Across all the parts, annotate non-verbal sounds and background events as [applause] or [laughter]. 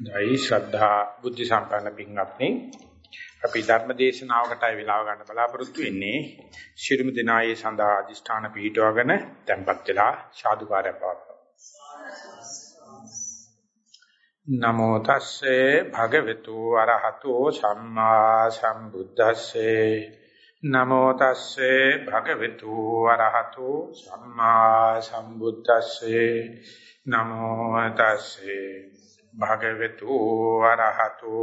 දෛ ශ්‍රද්ධා බුද්ධ සම්පන්න පින්වත්නි. අපි ධර්ම දේශනාවකටයි වෙලාව ගන්න බලාපොරොත්තු වෙන්නේ ශිරුම දිනායේ සඳහා අදිෂ්ඨාන පිහිටවගෙන tempත් වෙලා සාදුකාරය පවත්වමු. නමෝ තස්සේ භගවතු අරහතෝ සම්මා සම්බුද්දස්සේ. නමෝ තස්සේ භගවතු අරහතෝ සම්මා සම්බුද්දස්සේ. නමෝ තස්සේ භගවතු වරහතු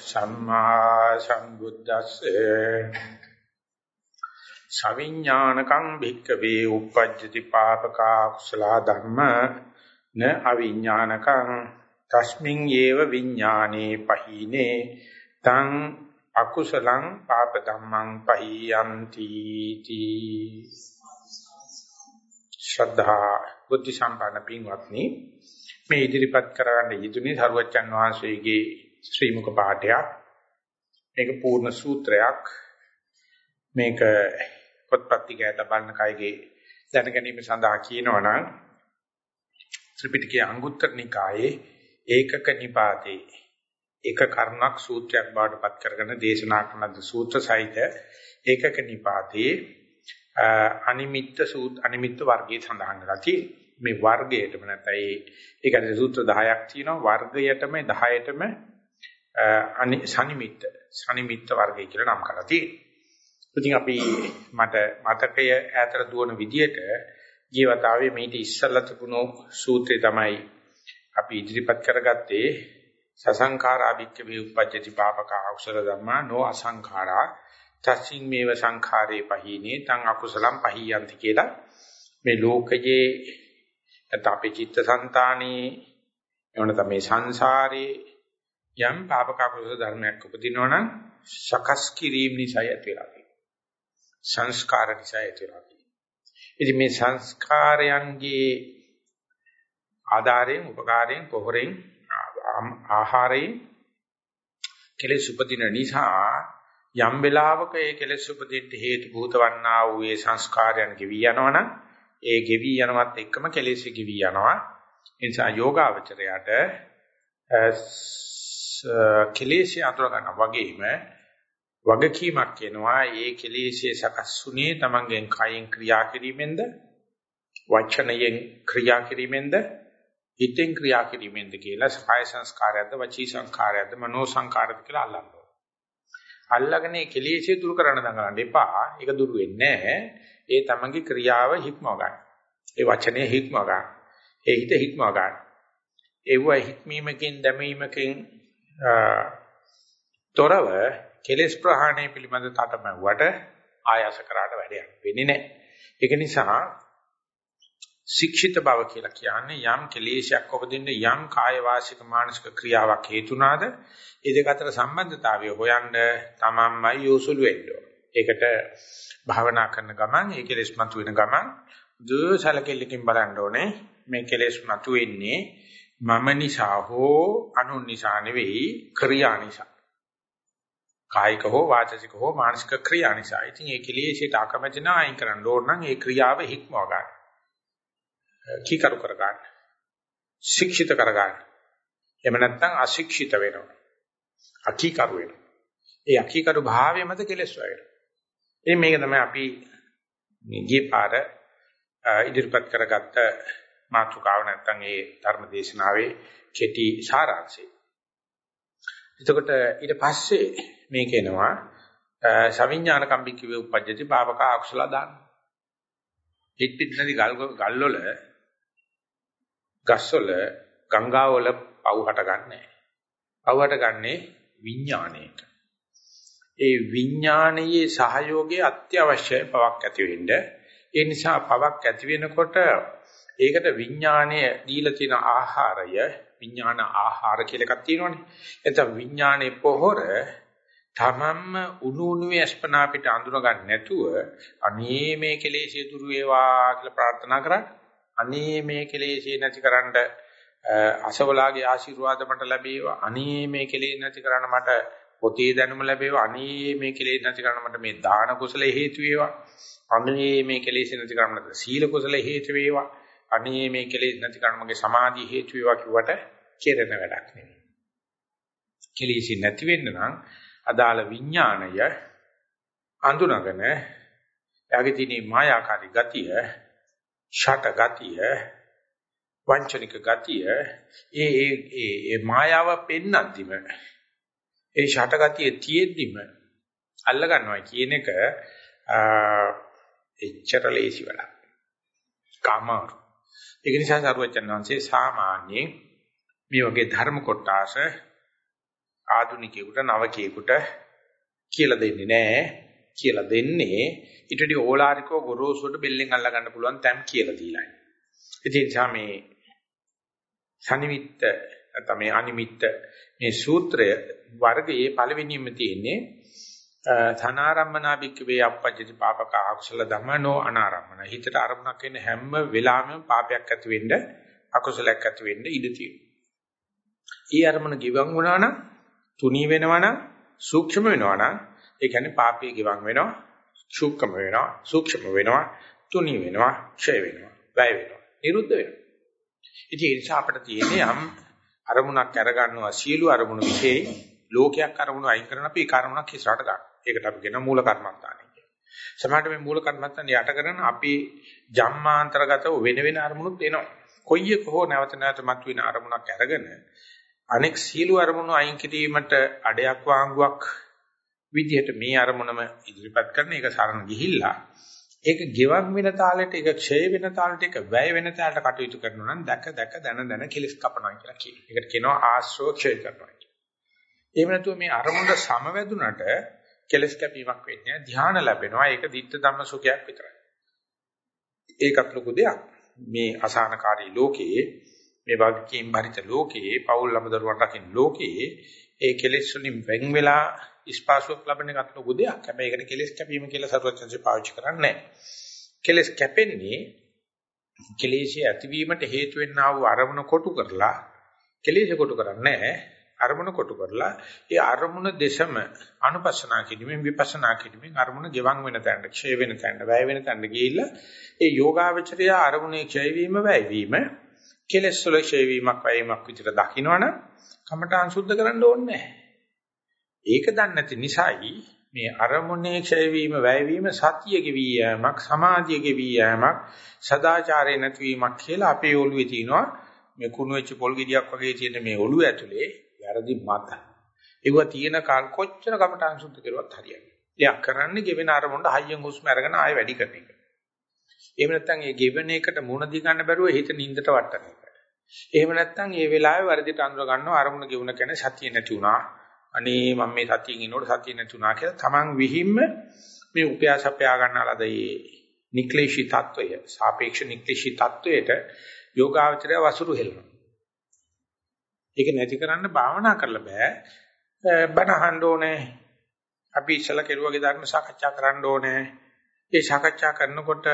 සම්මා සම්බුද්දස්සේ සවිඥානකං භික්කවේ uppajjati papaka kusala dhamma න අවිඥානකං තස්මින් යේව විඥානේ පහීනේ තං අකුසලං පාප ධම්මං පහියන්ති තී ශ්‍රද්ධා බුද්ධ සම්පන්න පින්වත්නි මේ ඉදිරිපත් කරගන්න යෙදුනේ සරුවච්චන් වහන්සේගේ ශ්‍රී මුඛ පාඨයක්. මේක පූර්ණ සූත්‍රයක්. මේක පොත්පත්තිකය තබන්න කයගේ දැන ගැනීම සඳහා කියනවනම් ත්‍රිපිටකයේ අංගුත්තර නිකායේ ඒකක නිපාතේ එක කර්ණක් සූත්‍රයක් බවට පත් කරගෙන දේශනා කරන සූත්‍ර සහිත ඒකක නිපාතේ අනිමිත්ත සූත් අනිමිත්ත වර්ගයේ සඳහන් කරලා තියෙනවා. මේ වර්ගයටම නැත්නම් ඒ ඒ කියන්නේ සූත්‍ර 10ක් තියෙනවා වර්ගයටම 10ටම සනිමිත්ත සනිමිත්ත වර්ගය කියලා නම් කරලා තියෙනවා. ඉතින් අපි මට මතකය ඈතට දුවන විදියට ජීවිතාවේ මේටි ඉස්සල්ලා තිබුණු සූත්‍රය තමයි අපි ඉදිරිපත් කරගත්තේ සසංඛාරාභික්ක වේ උපජ්ජති පාපක අකුසල ධම්මා නෝ අසංඛාරා තස්සින් මේව සංඛාරේ පහීනේ තං අකුසලම් පහියන්ති කියලා මේ ලෝකයේ නැත්නම් අපේ චිත්තසංතානයේ එවනත මේ සංසාරේ යම් පාපක කුසල ධර්මයක් උපදිනවා නම් සකස් කිරීම නිසා ඇති වෙලා තියෙනවා. සංස්කාර නිසා ඇති වෙලා තියෙනවා. ඉතින් මේ සංස්කාරයන්ගේ ආධාරයෙන්, උපකාරයෙන්, පොහොරෙන්, ආහාරයෙන් කෙලෙස් උපදින නිසා යම් වෙලාවක ඒ කෙලෙස් උපදින්න හේතු භූත වන්නා වූ ඒ සංස්කාරයන් ගෙවි යනවනම් ඒ ගෙවි යනවත් එක්කම කෙලෙස් ගෙවි යනවා. ඒ නිසා යෝගාවචරයට කෙලෙස් අතුර ගන්න වගේම වගකීමක් වෙනවා ඒ කෙලෙස්යේ සකස්සුනේ තමන්ගෙන් කයෙන් ක්‍රියා කිරීමෙන්ද වචනයෙන් ක්‍රියා කිරීමෙන්ද හිතෙන් ක්‍රියා කිරීමෙන්ද කියලා කාය සංස්කාරයක්ද වචී සංස්කාරයක්ද මනෝ සංස්කාරයක්ද කියලා අල්ලන්න අල්ලගෙන ඒ කෙලෙස්ය දුරු කරන්න දඟලන්න එපා. ඒක දුරු වෙන්නේ නැහැ. ඒ තමන්ගේ ක්‍රියාව හික්මව ගන්න. ඒ වචනේ හික්මව ගන්න. ඒ හිත හික්මව ගන්න. ඒව හික්මීමකින් දැමීමකින් තොරව කෙලෙස් ප්‍රහාණය පිළිබඳ තටමැව්වට ආයාස කරාට වැඩයක් වෙන්නේ නැහැ. ඒක නිසා ශික්ෂිත බව කියලා කියන්නේ යම් කෙලේශයක් උපදින්න යම් කාය වාසික මානසික ක්‍රියාවක් හේතුනාද ඒ දෙක අතර සම්බන්ධතාවය හොයන්න තමන්මයි යොසුළු වෙන්න ඒකට භාවනා කරන ගමන් ඒ කෙලෙස් මතුවෙන ගමන් දුසලකෙලකින් බලන්න ඕනේ මේ කෙලෙස් මතුවෙන්නේ මම නිසා හෝ අනුන් නිසා නෙවෙයි ක්‍රියා නිසා කායික හෝ වාචික හෝ මානසික ක්‍රියා නිසා. ඉතින් ඒ කෙලෙසට අකමැති නම් අයින් කරන්න ඕන නම් ඒ ක්‍රියාව හික්මව ගන්න. කීකරු කර ගන්න. ශික්ෂිත කර ගන්න. එහෙම නැත්නම් අශික්ෂිත වෙනවා. අකීකරු වෙනවා. ඒ අකීකරු භාවය මත කෙලස් වෙනවා. ඉතින් මේක තමයි අපි ගිය පාර ඉදිරිපත් කරගත්ත මාතෘකාව නැත්නම් ඒ ධර්ම දේශනාවේ කෙටි සාරාංශය. එතකොට ඊට පස්සේ මේක එනවා සවිඥාන කම්බික්කවේ උපජ්ජති පාපක අකුසල දාන. පිට පිට නැති ගල් ගල් වල ගස්වල ගංගාවල පව් හට ගන්නෑ. පව් හට ගන්නේ විඥාණයට. ඒ විඥානයේ සහයෝගය අත්‍යවශ්‍යයි පවක් ඇති වෙන්න. ඒ නිසා පවක් ඇති වෙනකොට ඒකට විඥාණය දීලා තියෙන ආහාරය විඥාන ආහාර කියලා එකක් තියෙනවනේ. එතන විඥානේ පොහොර තමන්ම උණු උණුවේ අස්පනා පිට අඳුර ගන්න නැතුව අනේ මේ කෙලෙසිය දුරු වේවා කියලා ප්‍රාර්ථනා කරා. අනේ මේ කෙලෙසිය නැතිකරන්න අසවලාගේ ආශිර්වාද මට ලැබේවා. අනේ මේ කෙලෙස් නැති කරන්න මට පොතේ දැනුම ලැබේවා. අනේ මේ කෙලෙස් නැති කරන්න මට මේ දාන කුසල හේතු වේවා. අනේ මේ කෙලෙස් නැති කරන්න මට සීල කුසල හේතු වේවා. අනේ මේ කෙලෙස් නැති කරන්න මගේ සමාධි හේතු වේවා කිව්වට කෙරෙන වැඩක් නෙවෙයි. කෙලෙසි නැති වෙන්න නම් අදාළ විඥාණය අඳුනගෙන එයාගේ තියෙන මායාකාරී ගතිය, ෂට ගතිය, වංචනික ගතිය ඒ ඒ ඒ මායාව පෙන්නද්දිම ඒ ෂට ගතිය තියෙද්දිම අල්ල ගන්නවා කියන එක එච්චර ලේසි වැඩක්. කාමාරු. ඒක නිසා සරුවචන් වහන්සේ සාමාන්‍යයෙන් මේ වගේ ධර්ම කොටාස ආදුනිකයෙකුට නවකයෙකුට කියලා දෙන්නේ නැහැ. කියලා දෙන්නේ ඊට වඩා ඕලාරිකව ගොරෝසුවට බෙල්ලෙන් අල්ල ගන්න පුළුවන් තැම් කියලා දීලා. ඉතින් නිසා මේ සනිමිත්ත නැත්නම් මේ අනිමිත්ත මේ සූත්‍රය වර්ගයේ පළවෙනියෙම තියෙන්නේ ධනාරම්මනා බික්කවේ අපපජ්ජති පාපක අකුසල ධමනෝ අනාරම්මන හිතට අරමුණක් එන හැම වෙලාවෙම පාපයක් ඇති වෙන්න අකුසලයක් ඇති වෙන්න ඉඩ තියෙනවා. ඊ අරමුණ ගිවන් වුණා නම් තුනී වෙනවා නම් සූක්ෂම වෙනවා නම් ඒ කියන්නේ පාපයේ ගිවන් වෙනවා සූක්ෂම වෙනවා සූක්ෂම වෙනවා තුනී වෙනවා ක්ෂය වෙනවා වැය වෙනවා නිරුද්ධ වෙනවා. ඉතින් ඒ නිසා අපිට තියෙන්නේ යම් අරමුණක් අරගන්නවා සියලු අරමුණු વિશે ලෝකයක් අරමුණු අයින් කරන අපි කර්මණක් ඉස්සරහට ගන්න. ඒකට අපි කියන මූල කර්මස්ථානයි කියන්නේ. සමහරට මේ මූල කර්මස්ථාන යට කරන අපි ජම්මාන්තරගතව වෙන වෙන අරමුණුත් එනවා. කොයි එක හෝ නැවත නැවත මතුවෙන අරමුණක් අරගෙන අනෙක් සීළු අරමුණු අයින් කිරීමට අඩයක් වාංගුවක් විදිහට මේ අරමුණම ඉදිරිපත් කරන එක සරණ ගිහිල්ලා ඒක ගෙවක් වෙන තාලෙට ඒක ක්ෂය වෙන තාලෙට ඒක වැය වෙන තාලෙට කටයුතු කරනවා නම් දැක දැක දන දන කෙලස් කපනවා කියලා කියනවා. ඒකට කියනවා ආශ්‍රව ක්ෂය කරනවා කියලා. එහෙම නැතුව මේ අරමුණ සමවැදුනට කෙලස් කැපීමක් වෙන්නේ ධ්‍යාන ලැබෙනවා. ඒක ditta ධම්ම සුඛයක් විතරයි. ඒකත් ලොකු දෙයක්. මේ අසහනකාරී ලෝකයේ මේ වගකීම් බරිත ලෝකයේ පෞල් ළමදරුවන් රකින්න ලෝකයේ ඒ කෙලෙස් වලින් වෙන් වෙලා ස්පාසුවක් ලබන එකත් ලොකු දෙයක්. හැබැයි ඒකට කෙලෙස් කැපීම කියලා සරුවචන්සේ පාවිච්චි කරන්නේ නැහැ. කෙලෙස් කැපෙන්නේ කෙලෙස්ය ඇතිවීමට හේතු වෙන්නා වූ අරමුණ කොටු කරලා කෙලෙස් කොටු කරන්නේ නැහැ. අරමුණ කොටු කරලා ඒ අරමුණ දෙසම අනුපස්සනා කිරීමෙන් විපස්සනා කිරීමෙන් අරමුණ ගෙවන් වෙන තැනට ක්ෂය වෙන තැනට වැය වෙන තැනට ගිහිල්ලා ඒ යෝගාවචරය අරමුණේ ක්ෂය වීම වැය වීම කෙලෙස් වල ක්ෂය වීමක් වැය වීමක් විතර දකින්නවනම් කමඨාන් සුද්ධ කරන්න ඕනේ නැහැ. ඒක දන්නේ නැති නිසායි මේ අරමුණේ ක්ෂය වීම වැය වීම සතිය ගෙවී යෑමක් සමාධිය ගෙවී යෑමක් සදාචාරය නැතිවීමක් කියලා අපේ ඔළුවේ තියෙනවා මේ කුණු වෙච්ච පොල් ගෙඩියක් වගේ තියෙන මේ ඔළුව ඇතුලේ වැරදි මත. ඒව තියෙන කාල කොච්චර කමටහන් සුද්ධ කරුවත් හරියන්නේ. එයා කරන්නේ ගෙවෙන අරමුණට හයියෙන් හුස්ම අරගෙන ආයෙ වැඩි කරන එක. එහෙම නැත්නම් ඒ ගෙවෙන එකට මුණ දී ගන්න බැරුව හිත නින්දට වටන එක. එහෙම නැත්නම් ඒ වෙලාවේ වර්ධිත අඳුර ගන්නව අරමුණ ගෙවුන කෙන සතිය නැති වුණා. අනේ මම මේ සතියෙන් ඉන්නකොට සතිය නැති වුණා කියලා තමන් විහිම්ම මේ උපයාසපයා ගන්නාලාද ඒ නික්ලේශී తত্ত্বය සාපේක්ෂ නික්ලේශී తত্ত্বයට යෝගාවචරය වසුරු හෙලනවා. ඒක නැති කරන්න භාවනා කරලා බෑ. බණ අහන්න ඕනේ. අපි ඉස්සලා කෙරුවගේ ධර්ම සාකච්ඡා කරන්න ඕනේ. ඒ සාකච්ඡා කරනකොට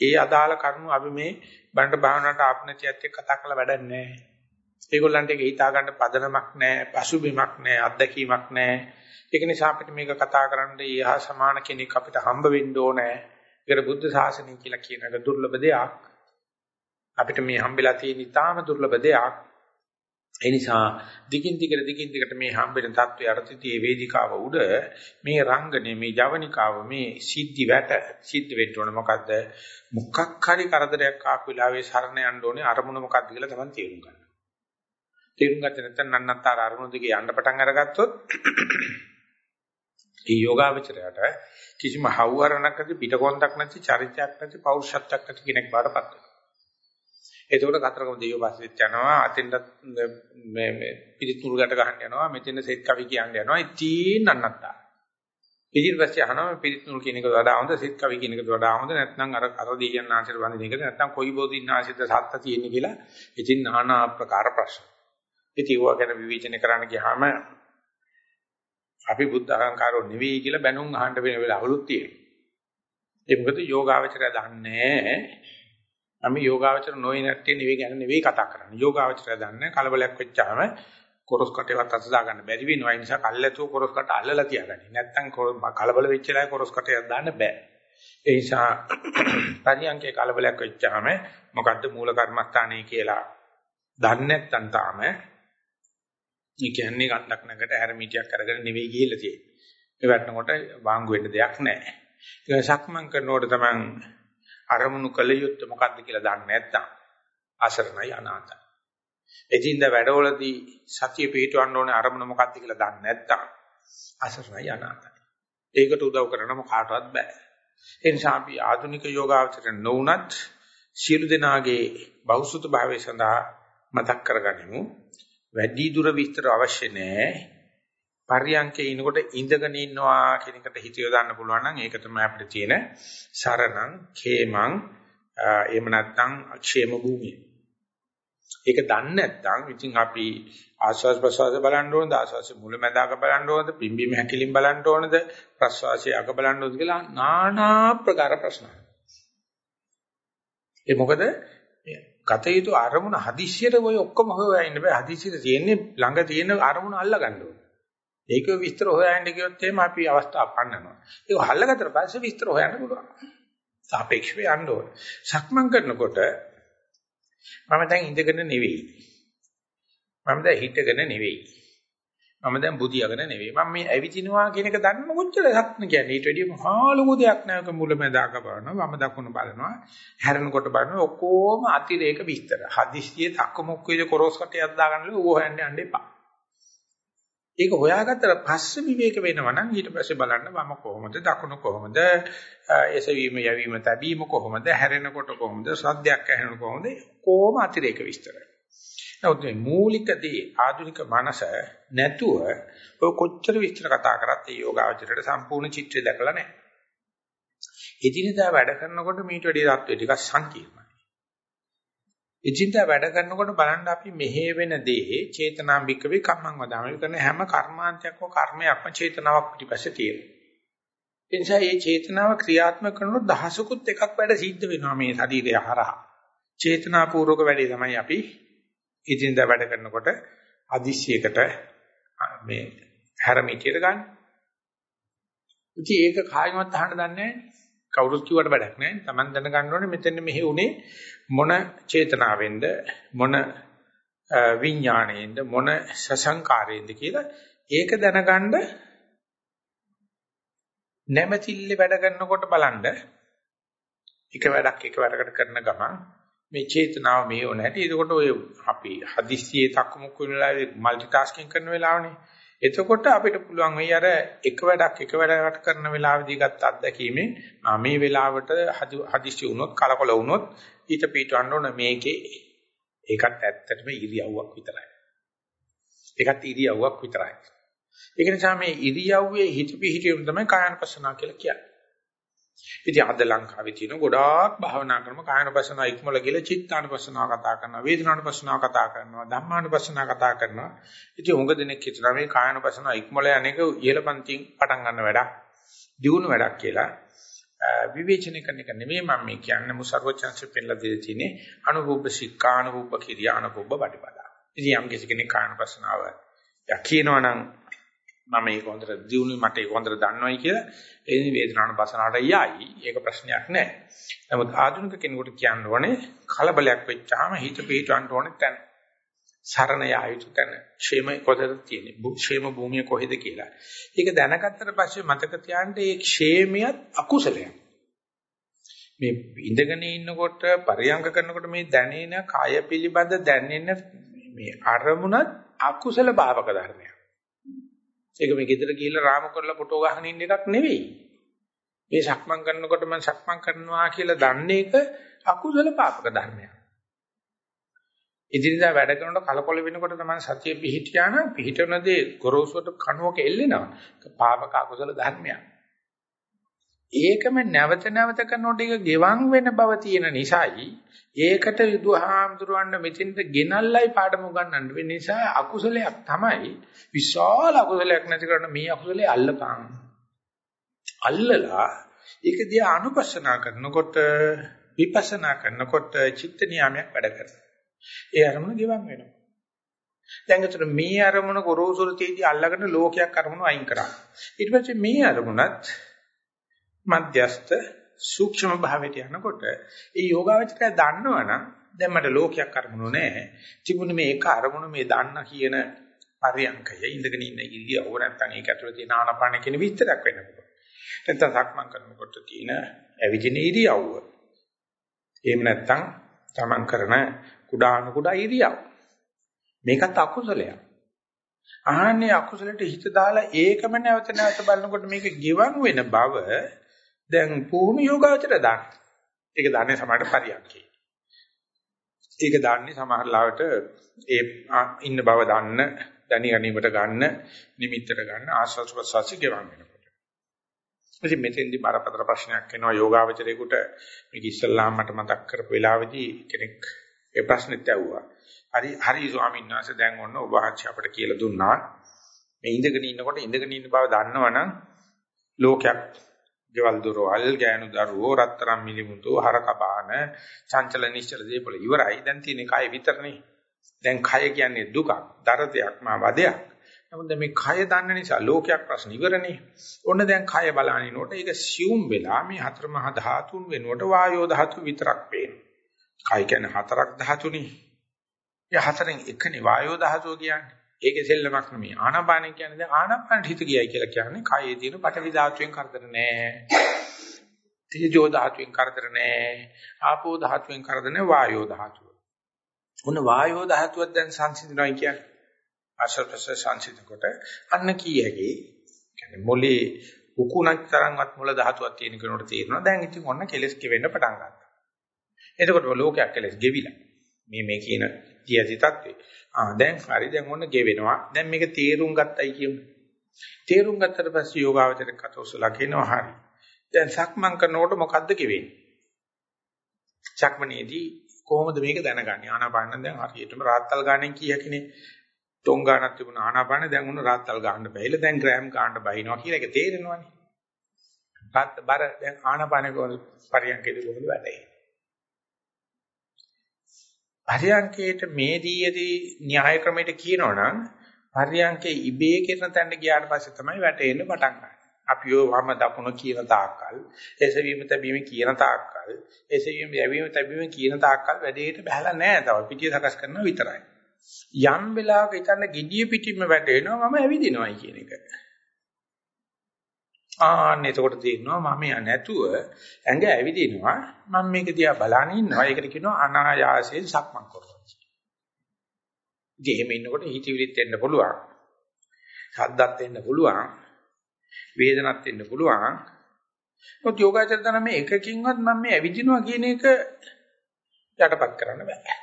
ඒ අදාළ කරුණු අපි මේ බණට භාවනාවට ආපනතියත් එක්ක කතා කරලා වැඩක් නැහැ. ඒගොල්ලන්ට ඒක හිතා ගන්න පදනමක් නැහැ, පසුබිමක් නැහැ, අත්දැකීමක් නැහැ. ඒක නිසා අපිට මේක කතා කරන්න ඊහා සමාන කෙනෙක් අපිට හම්බ වෙන්න ඕනේ. ඒකට බුද්ධ ශාසනය කියලා කියන එක දුර්ලභ දෙයක්. අපිට මේ හම්බෙලා තියෙන ඉතාම දුර්ලභ දෙයක්. ඒ නිසා දිගින් දිගට දිගින් දිගට මේ හම්බෙන தত্ত্বය අර්ථිතී වේදිකාව උඩ මේ රංගනේ මේ ජවනිකාව මේ සිද්ධි වැට සිද්ධ වෙන්න ඕන මොකද්ද මොකක් හරි කරදරයක් ආපු වෙලාවේ සරණ යන්න ඕනේ අරමුණ මොකද්ද කියලා තමයි තේරුම් ගන්න. තේරුම් ගත්තේ නැත්නම් නන්නත්තර අරමුණ දිගේ යන්න පටන් අරගත්තොත් ඒ යෝගාවචරයට කිසිම හවුවරණක් නැති පිටකොන්දක් නැති චරිතයක් නැති පෞරුෂත්වයක් නැති කෙනෙක් බාටපත් වෙනවා. එතකොට කතරගම දෙවියෝ පස්සෙත් යනවා අතෙන්ට මේ මේ පිළිතුරු ගැට ගහන්න යනවා මෙතන සෙත් කවි කියන්න යනවා. ඉතින් අන්නත්තා ඊට පස්සේ අහනවා පිළිතුරු කියන එකද වඩා හොඳ සෙත් කවි කියන එකද වඩා හොඳ. නැත්නම් අර අර දෙයයන් ආශ්‍රිත වන්දින එකද නැත්නම් කොයි බෝධින් ආශ්‍රිත සත්‍ය තියෙන්නේ කියලා ඉතින් নানা ආකාර ප්‍රශ්න. ඉතින් ඒවා ගැන විවේචනය කරන්න ගියාම අපි බුද්ධ අහංකාරෝ නෙවෙයි කියලා බැනුම් අහන්න වෙන වෙලාවලුත් තියෙනවා. ඒ මොකද යෝගාවචරය දන්නේ අපි යෝගාවචර නොයි නැත්තේ නෙවෙයි ගැන නෙවෙයි කතා කරන්නේ. යෝගාවචරය දන්නේ කලබලයක් වෙච්චාම කොරස් කටේවත් අත දා ගන්න බැරි වෙනවා. ඒ නිසා කල්ැතුව කොරස් කට අල්ලලා තියාගන්න. නැත්තම් කලබල වෙච්ච වෙලාවේ කොරස් කටේවත් දාන්න බෑ. ඒ නිසා [clears throat] පරියන්කේ කලබලයක් වෙච්චාම මොකද්ද මූල කර්මස්ථානේ කියලා දන්නේ නැත්නම් තාම ඒ කියන්නේ කණ්ඩක් නැකට හැරමිටියක් අරගෙන නෙවෙයි ගිහිල්ලා තියෙන්නේ. ඒ වැටෙනකොට වාංගු වෙන්න දෙයක් නැහැ. ඒක සක්මන් කරනකොට තමයි අරමුණු කළ යුත්තේ මොකද්ද කියලා දන්නේ නැත්නම් අසරණයි අනාථයි. එදින්ද වැඩවලදී සතිය පිටවන්න ඕනේ අරමුණ මොකද්ද කියලා දන්නේ නැත්නම් අසරණයි අනාථයි. ඒකට උදව් කරනම කාටවත් බෑ. ඒ නිසා අපි ආධුනික යෝගාවචර නොඋනත් සියලු දෙනාගේ බෞසුත භාවය සඳහා මතක් කරගනිමු. වැඩි දුර විස්තර අවශ්‍ය නැහැ. පරියන්කේ ඉනකොට ඉඳගෙන ඉන්නවා කියන එකට හිත යොදන්න පුළුවන් නම් ඒක තමයි අපිට තියෙන සරණං, khemං, එහෙම නැත්නම් අක්ෂේම භූමිය. ඒක දන්නේ නැත්නම් ඉතින් අපි ආස්වාස් ප්‍රසවාස බලන්න ඕනද ආස්වාසේ මුලැමැදාක බලන්න ඕනද පිම්බීම හැකිලින් බලන්න ඕනද ප්‍රසවාසයේ අග බලන්න ඕනද කියලා নানা ප්‍රකාර ප්‍රශ්න. ඒ මොකද ගත යුතු අරමුණ හදිස්සියට ඔය ඔක්කොම හොයලා ඉන්න බෑ හදිස්සියට තියෙන්නේ ළඟ තියෙන අරමුණ අල්ල ගන්න ඕනේ. ඒක විස්තර හොයන්න ගියොත් එහෙම අපි අවස්ථාව පන්නනවා. ඒක අල්ලගත්තට පස්සේ විස්තර හොයන්න පුළුවන්. සාපේක්ෂව යන්න ඕනේ. සක්මන් කරනකොට මම දැන් ඉඳගෙන නෙවෙයි. මම දැන් හිටගෙන නෙවෙයි. මම දැන් බුදියාගෙන නෙවෙයි. මම මේ ඇවිදිනවා කියන එක දන්න කොච්චර සක්න කියන්නේ. ඊට වැඩිය මහා ලොකු දෙයක් නෑ. මුලමෙදාක බලනවා, වම දකුණ බලනවා, හැරෙනකොට බලනවා. ඔක්කොම අතිරේක විස්තර. හදිස්සියේ තක්කමුක් වේද කොරස් කටයක් දාගන්න ලෝ ඕහ යන්න යන්න එපා. ඒක හොයාගත්තට පස්සේ විවේක වෙනවා නම් ඊට පස්සේ බලන්න වම කොහොමද දකුණ කොහොමද එසවීම යැවීම තැබීම කොහොමද හැරෙනකොට කොහොමද සද්දයක් ඇහෙනකොට කොහොමද කොහොම අතිරේක විස්තරය නමුත් මේ මූලික දේ ආධුනික මනස නැතුව ඔය කොච්චර විස්තර කතා කරත් ඒ යෝගාවචරයට සම්පූර්ණ චිත්‍රය දැකලා නැහැ. එදිනෙදා වැඩ කරනකොට මීට වැඩි தත්ත්වය ටිකක් සංකීර්ණයි. එදිනෙදා වැඩ කරනකොට බලන්න අපි මෙහෙ වෙන දේ චේතනාම්බික වේ කම්මං වදාම කරන හැම කර්මාන්තයක්ම කර්මයක්ම චේතනාවක් පිටිපස්සේ තියෙනවා. ඒ නිසා මේ චේතනාව ක්‍රියාත්මක කරනකොට දහසකුත් එකක් වැඩ සිද්ධ වෙනවා මේ ශරීරය හරහා. චේතනාපූර්වක වැඩේ තමයි අපි ඉදින්දා වැඩ කරනකොට අදිශ්‍යයකට මේ හැරමිටියට ගන්න. ඉතින් ඒක කායිමත් අහන්න දන්නේ නැහැ. කවුරුත් කිව්වට වැඩක් නැහැ. Taman දැනගන්න ඕනේ මෙතන මෙහි උනේ මොන චේතනාවෙන්ද මොන විඥාණයෙන්ද මොන සසංකාරයෙන්ද කියලා ඒක දැනගන්න නැමැතිල්ල වැඩ කරනකොට බලන්න එක වැඩක් එක වැඩකට කරන ගමන් මේ චේතනාව මේ වුණ හැටි. එතකොට ඔය අපි හදිස්සියේ තක්මුක් වෙන වෙලාවේ মালටි ටාස්කින් කරන වෙලාවනේ. එතකොට අපිට පුළුවන් වෙයි අර එක වැඩක් එක වැඩකට කරන වෙලාවේදී ගත්ත අත්දැකීමෙන් මේ වෙලාවට හදිස්සි වුණොත් කලකොල වුණොත් ඊට පිටවන්න ඕන මේකේ ඒකත් ඇත්තටම ඉරියව්වක් විතරයි. ඒකත් ඉරියව්වක් විතරයි. ඒක නිසා මේ ඉරියව්වේ හිත පිහිටියුම තමයි කායනපසනාව කියලා කියන්නේ. ඉතින් අද ලංකාවේ තියෙන ගොඩාක් භාවනා ක්‍රම කායනපසනාව ඉක්මල ගිහලා චිත්තානපසනාව කතා කරනවා වේදනානපසනාව කතා කරනවා ධම්මානපසනාව කතා කරනවා. ඉතින් උඟ දෙනෙක් හිතනවා මේ කායනපසනාව ඉක්මල යන්නේක ඉහළ පන්තියෙන් පටන් ගන්න වැඩක් දියුණු වැඩක් කියලා. විවේචනය කරන එක නෙමෙයි මම මේ කියන්නේ. මුසර්වචන්සේ පෙන්නලා දෙලා තියෙන්නේ අනුභව සික්ඛා අනුභව කිරියා අනුභව බඩපදා ඉතින් යම් කෙනෙක් කායනපසනාව යක් කියනවනම් මම මේක හොඳට දියුණුයි මට ඒක හොඳට දන්නවයි කියලා ඒ වේදනානුපසනාවට යයි. ඒක ප්‍රශ්නයක් නෑ. නමුත් ආධුනික කෙනෙකුට කියන්න ඕනේ කලබලයක් වෙච්චාම හිත පිටවන්න ඕනේ තැන. සරණ යායුතු තැන. ക്ഷേමයි කොහෙද තියෙන්නේ? ക്ഷേම භූමිය කොහෙද කියලා. ඒක දැනගත්තට පස්සේ මතක තියාගන්න මේ ക്ഷേමියත් අකුසලයක්. මේ ඉඳගෙන ඉන්නකොට පරියංග කරනකොට මේ දැනෙන කය පිළිබඳ දැනෙන මේ අරමුණත් අකුසල භාවක ධර්මයක්. ඒක මේ ගෙදර ගිහිල්ලා රාම කරලා ෆොටෝ ගහන ඉන්න එකක් නෙවෙයි. මේ සක්මන් කරනකොට මම සක්මන් කරනවා කියලා දන්නේ එක අකුසල පාපක ධර්මයක්. ඉදිරියදා වැඩ කරනකොට කලකොල වෙනකොට තමයි සතිය පිහිටියා නම් පිහිටන දේ ගොරෝසුවට කණුවක එල්ලෙනවා. පාපක අකුසල ධර්මයක්. ඒකම නැවත නැවත කරනකොට ඒක ගෙවන් වෙන බව තියෙන නිසායි ඒකට විදුහාමුදුරවන්න මෙතෙන්ට ගෙනල්ලයි පාඩම උගන්වන්න වෙන නිසා අකුසලයක් තමයි විශාල අකුසලයක් නැති කරන මේ අකුසලේ අල්ලපන්. අල්ලලා ඒක දිහා අනුපස්සනා කරනකොට විපස්සනා කරනකොට චිත්ත නියාමයක් වැඩ කරනවා. ඒ අරමුණ ගෙවන් වෙනවා. දැන් අතට මේ අරමුණ ගොරෝසුරු තේදී අල්ලගෙන ලෝකයක් අරමුණ අයින් කරා. ඊට පස්සේ මේ අරමුණත් මධ්‍යස්ත සූක්ෂම භාවයට යනකොට ඒ යෝගාවචරය දන්නවනම් දැන් මට ලෝකයක් අරමුණු නැහැ. තිබුණේ මේ එක අරමුණු මේ දන්න කියන පරියංකය ඉඳගෙන ඉන්න ඉරියව්ව නැත්නම් ඒක ඇතුළේ තියෙන ආනාපාන කියන විස්තරයක් වෙන්න පුළුවන්. නැත්නම් සක්මන් කරනකොට තියෙන ඇවිදින ඉරියව්ව. එහෙම නැත්නම් තමන් කරන කුඩාණු කුඩා ඉරියව්. මේකත් අකුසලයක්. ආහන්නේ අකුසලට හිත දාලා ඒකම නැවත නැවත බලනකොට මේක ගිවන් වෙන බව දැන් පුහුණු යෝගාවචර දාන්න. ඒක දාන්නේ සමහරට පරියන්කේ. ඒක දාන්නේ සමහර ලාවට ඒ ඉන්න බව දන්න, දණි ගැනීමට ගන්න, නිමිත්තට ගන්න ආස්වාද ප්‍රසවාසි ගෙවන් වෙනකොට. ඉතින් මෙතෙන්දි බරපතල ප්‍රශ්නයක් එනවා යෝගාවචරේකට මේක ඉස්සල්ලාම මට මතක් කරපු වෙලාවේදී කෙනෙක් ඒ ප්‍රශ්නෙත් ඇහුවා. හරි හරි ස්වාමීන් වහන්සේ දැන් ඔන්න ඔබ වහන්සේ අපිට කියලා දුන්නා. මේ ඉඳගෙන ඉන්නකොට ඉඳගෙන ඉන්න බව දන්නවනම් ලෝකයක් ගෙවල් දොරවල් ගෑනු දරුවෝ රත්තරන් මිලිමුතු හරකපාන චංචල නිශ්චල දේපල ඉවරයි. දැන් තියෙන්නේ කය විතරනේ. දැන් කය කියන්නේ දුකක් දරදයක් මා වදයක්. නමුත් මේ කය දන්න නිසා ලෝකයක් ප්‍රශ්න ඉවරනේ. ඔන්න දැන් කය බලනිනකොට ඒක සියුම් වෙලා මේ හතර මහා ධාතුන් වෙනුවට වායෝ ධාතු විතරක් පේනවා. කය කියන්නේ හතරක් ධාතුනේ. ඒ හතරෙන් එකනේ වායෝ ධාතුව කියන්නේ. ඒකේ සෙල්ලමක් නෙමෙයි. ආනාපාන කියන්නේ දැන් ආනාපානට හිත ගියයි කියලා කියන්නේ කයේ තියෙන පටවි ධාතුවෙන් කරදර නෑ. තේජෝ ධාතුවෙන් කරදර නෑ. ආපෝ ධාතුවෙන් කරදර නෑ වායෝ ධාතුව. මොන වායෝ ධාතුවක් දැන් සංසිඳනවා කියන්නේ. ආශ්‍රපස සංසිඳනකොට අන්න කීයකේ කියන්නේ මොලේ උකුණක් තරම්වත් මුල ධාතුවක් තියෙන කෙනෙකුට තේරෙනවා. දැන් ඉතින් ඔන්න කෙලස් කෙවෙන්න පටන් ගන්නවා. එතකොට ලෝකයක් කෙලස් ගෙවිලා. මේ මේ කියන කියති තත්ත්වේ. ආ දැන් හරි දැන් ඔන්න ගෙවෙනවා. දැන් මේක තේරුම් ගත්තයි කියමු. තේරුම් ගත්තට පස්සේ යෝගාවචර කතෝසලා කියනවා හරි. දැන් සක්මන් කරනකොට මොකද්ද ගෙවෙන්නේ? සක්මනේදී කොහොමද මේක දැනගන්නේ? ආනාපාන දැන් හරියටම රාත්තල් ගානෙන් කීයකිනේ. ටොං ගානක් තිබුණ ආනාපාන දැන් උන රාත්තල් ගාන්න බැහැල දැන් ග්‍රෑම් ගාන්න බහිනවා කියලා ඒක තේරෙනවනේ. රාත් බර දැන් ආනාපාන කොහොමද පරියන්කේදී කොහොමද වැඩේ? පරියංකේට මේ දීයේදී න්‍යාය ක්‍රමයට කියනවනම් පරියංකේ ඉබේ කරන තැනට ගියාට පස්සේ තමයි වැටෙන්න පටන් ගන්න. අපි ඔය වම දකුණ කියන තාක්කල්, එසවීම තැබීම කියන තාක්කල්, එසවීම යැවීම තැබීම කියන තාක්කල් වැඩේට බහලා නැහැ. තව පිටිය සකස් කරනවා විතරයි. යම් වෙලාවක හිතන්න gediya පිටින්ම වැටෙනවා මම ඇවිදිනවයි කියන එක. ආන්න එතකොට තේරෙනවා මම යා නැතුව ඇඟ ඇවිදිනවා මම මේක දිහා බලන ඉන්නවා. ඒකට කියනවා අනායාසයෙන් සක්මන් කරනවා ගෙහෙම ඉන්නකොට හිතවිලිත් එන්න පුළුවන්. ශබ්දත් එන්න පුළුවන්. වේදනත් එන්න පුළුවන්. ඔත් යෝගාචර දන මේ එකකින්වත් මම මේ ඇවිදිනවා කියන එක යටපත් කරන්න බෑ.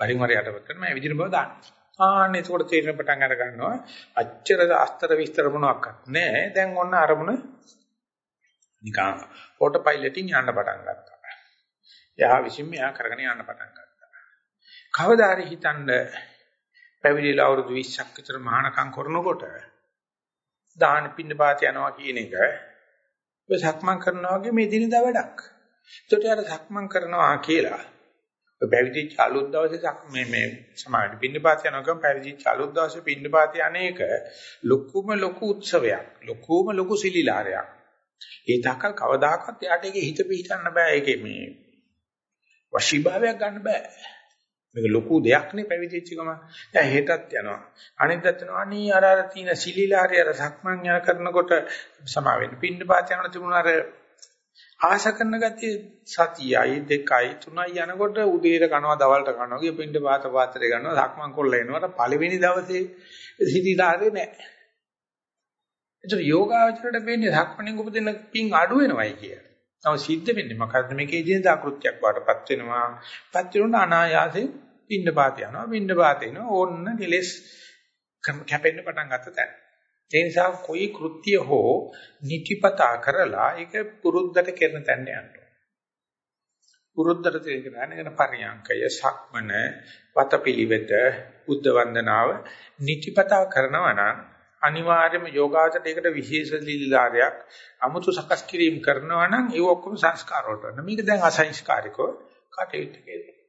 වරින් වර යටපත් කරන මම ඇවිදින බව දාන්න. ආන්න එතකොට තේරෙන පටන් අර ගන්නවා. අච්චර අස්තර විස්තර මොනවාක්වත් නැහැ. දැන් ඔන්න අරමුණ නිකන් ඕටෝ පයිලට්ින් යන්න පටන් ගත්තා. එයා විසින් මෙයා කරගෙන යන්න පටන් ගත්තා. කවදා හරි හිතන්න පැවිදිලා අවුරුදු 20ක් විතර මහානකම් කරනකොට දාන පින්න පාත යනවා කියන එක ඔය සක්මන් කරනවා වගේ මේ දිනදා වැඩක්. ඒකට යාර සක්මන් කරනවා කියලා පැවිදිච්ච අලුත් දවසේ මේ මේ සමාන පින්නපාත යනකම් පැවිදිච්ච අලුත් දවසේ පින්නපාත යන්නේක ලොකුම ලොකු උත්සවයක් ලොකුම ලොකු සිලිලාරයක්. ඒ තාකල් කවදාකවත් යාට ඒකේ හිත පිහිටන්න බෑ. ඒකේ මේ වශීභාවයක් ගන්න බෑ. මේක ලොකු දෙයක් නේ පැවිදිච්ච ගම දැන් හෙටත් යනවා. අනිද්දාත් යනවා අනී අර අර තියෙන සිලිලාරය අර සක්මන් යන කරනකොට සමා වෙන්න පින්නපාත යනකොට තිබුණා අර ආශ කරන ගතිය සතියයි දෙකයි තුනයි යනකොට උදේට කනවා දවල්ට කනවා වගේ පින්ඩ පාත පාත්‍රය ගන්නවා ධක්මන් කොල්ල එනවට පළවෙනි දවසේ සිටිලාරේ නැහැ. ඒතර යෝගාචරයට වෙන්නේ ධක්මණෙන් උපදින පින් අඩු වෙනවයි කියලා. තව සිද්ධ වෙන්නේ මොකද්ද මේකේ ජීඳ ආකෘතියක් වඩපත් වෙනවා. පත් වෙනුන අනායාසයෙන් පින්ඩ පාත යනවා පින්ඩ පාත එනවා ඕන්න කෙලස් කැපෙන්න පටන් ගත්ත තැන. ඒ නිසා કોઈ කෘත්‍ය හෝ නිතිපතා කරලා ඒක පුරුද්දට කරන තැනට යන්න පුරුද්දට තේරෙන පරියංකය සක්මන වතපිලිවෙත බුද්ධ වන්දනාව නිතිපතා කරනවා නම් අනිවාර්යයෙන්ම යෝගාචරයට ඒකට විශේෂ දීලාරයක් අමුතු සකස් කිරීම කරනවා නම් ඒ ඔක්කොම සංස්කාර වලට. මේක දැන් අසංස්කාරිකව කටයුතු කෙරේ.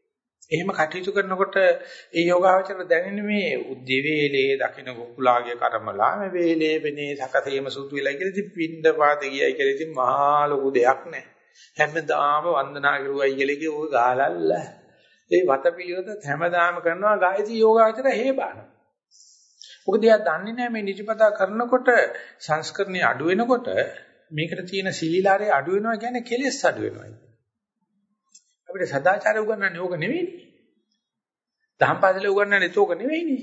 එහෙම කටයුතු කරනකොට ඒ යෝගාවචර දැනෙන්නේ මේ උද්දේවේලේ දකින්න කුකුලාගේ කර්මලා මේ වේලේ වෙනේ සකසේම සුතු වෙලා කියලා ඉතින් පින්ඩ පාත ගියයි කියලා ඉතින් මහා ලොකු දෙයක් නෑ. හැමදාම වන්දනා කරුවයි කියලා කිය ඔය ගාලල්ල. ඒ වතපිලියොත හැමදාම කරනවා ගායති යෝගාවචර හේබාන. මොකද එයා දන්නේ නැහැ මේ නිජපතා කරනකොට සංස්කරණේ අඩු වෙනකොට මේකට තියෙන සීලාරේ අඩු වෙනවා කියන්නේ කෙලෙස් අඩු වෙනවා. කියන්නේ. අපිට සදාචාරය උගන්වන්නේ ඕක නෙවෙයිනේ. දහම් පාසලේ උගන්වන්නේ ඒක නෙවෙයිනේ.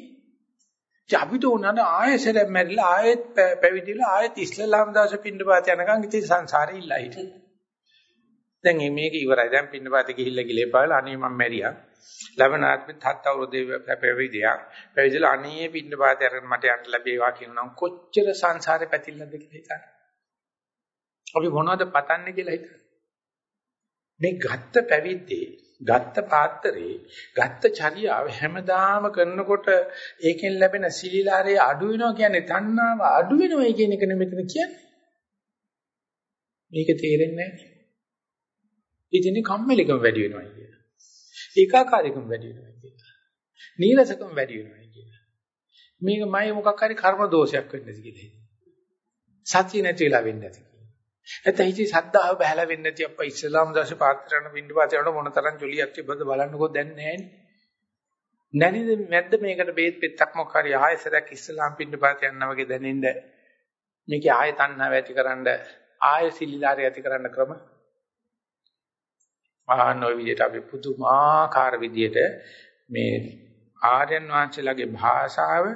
ඉතින් අපිට උනන ආයෙසරක් මැරිලා ආයෙත් පැවිදිලා ආයෙත් ඉස්ලාම් දාස පින්නපාත යනකම් ඉතින් සංසාරේ ඉල්ලා හිටියේ. දැන් මේක ඉවරයි. දැන් පින්නපාත ගිහිල්ලා ගිලේ පාවලා අනේ මම මැරියා. ලබනාත්මෙත් හත් අවුරුද්දේ පැවිදියා. පැවිදිලා අනේ පින්නපාත අරගෙන මට යන්න ලැබේවා කියනනම් කොච්චර සංසාරේ පැතිල්ලද කියලා හිතන්න. අපි මොනවද පතන්නේ කියලා හිතන්න. මේ ගත්ත පැවිද්දේ ගත්ත පාත්‍රේ ගත්ත චර්යාව හැමදාම කරනකොට ඒකෙන් ලැබෙන සීලාරේ අඩු වෙනවා කියන්නේ තණ්හාව අඩු වෙනවා කියන එක නෙමෙතන කියන්නේ. මේක තේරෙන්නේ නැහැ. ඉතින් කම්මැලිකම වැඩි වෙනවා කියන. ඒකාකාරීකම වැඩි වෙනවා කියන. නීරසකම වැඩි වෙනවා කියන. මේක මයි මොකක් හරි කර්ම දෝෂයක් වෙන්නද කියලා හිතේ. සත්‍ය නැති වෙලා වෙන්නේ නැති. නැත්නම් හිතේ සද්ධාව බහැලා වෙන්නේ නැති අප්පා ඉස්ලාම් දාශ පාත්‍රණ බින්ද පාත්‍රණ මොන තරම් ජොලියක් තිබ්බද බලන්නකෝ දැන් නැහැනේ. නැනිද නැද්ද මේකට බේත් පෙත්තක් මොකක් හරි ආයසරයක් ඉස්ලාම් පින්ද පාත යනවා වගේ දැනෙන්න මේකේ ආය තණ්හාව ඇතිකරන ආය සිලිලාරය ඇතිකරන ක්‍රම ආහන ඔය විදිහට අපි පුදුමාකාර විදිහට මේ ආර්යයන් වහන්සේලාගේ භාෂාව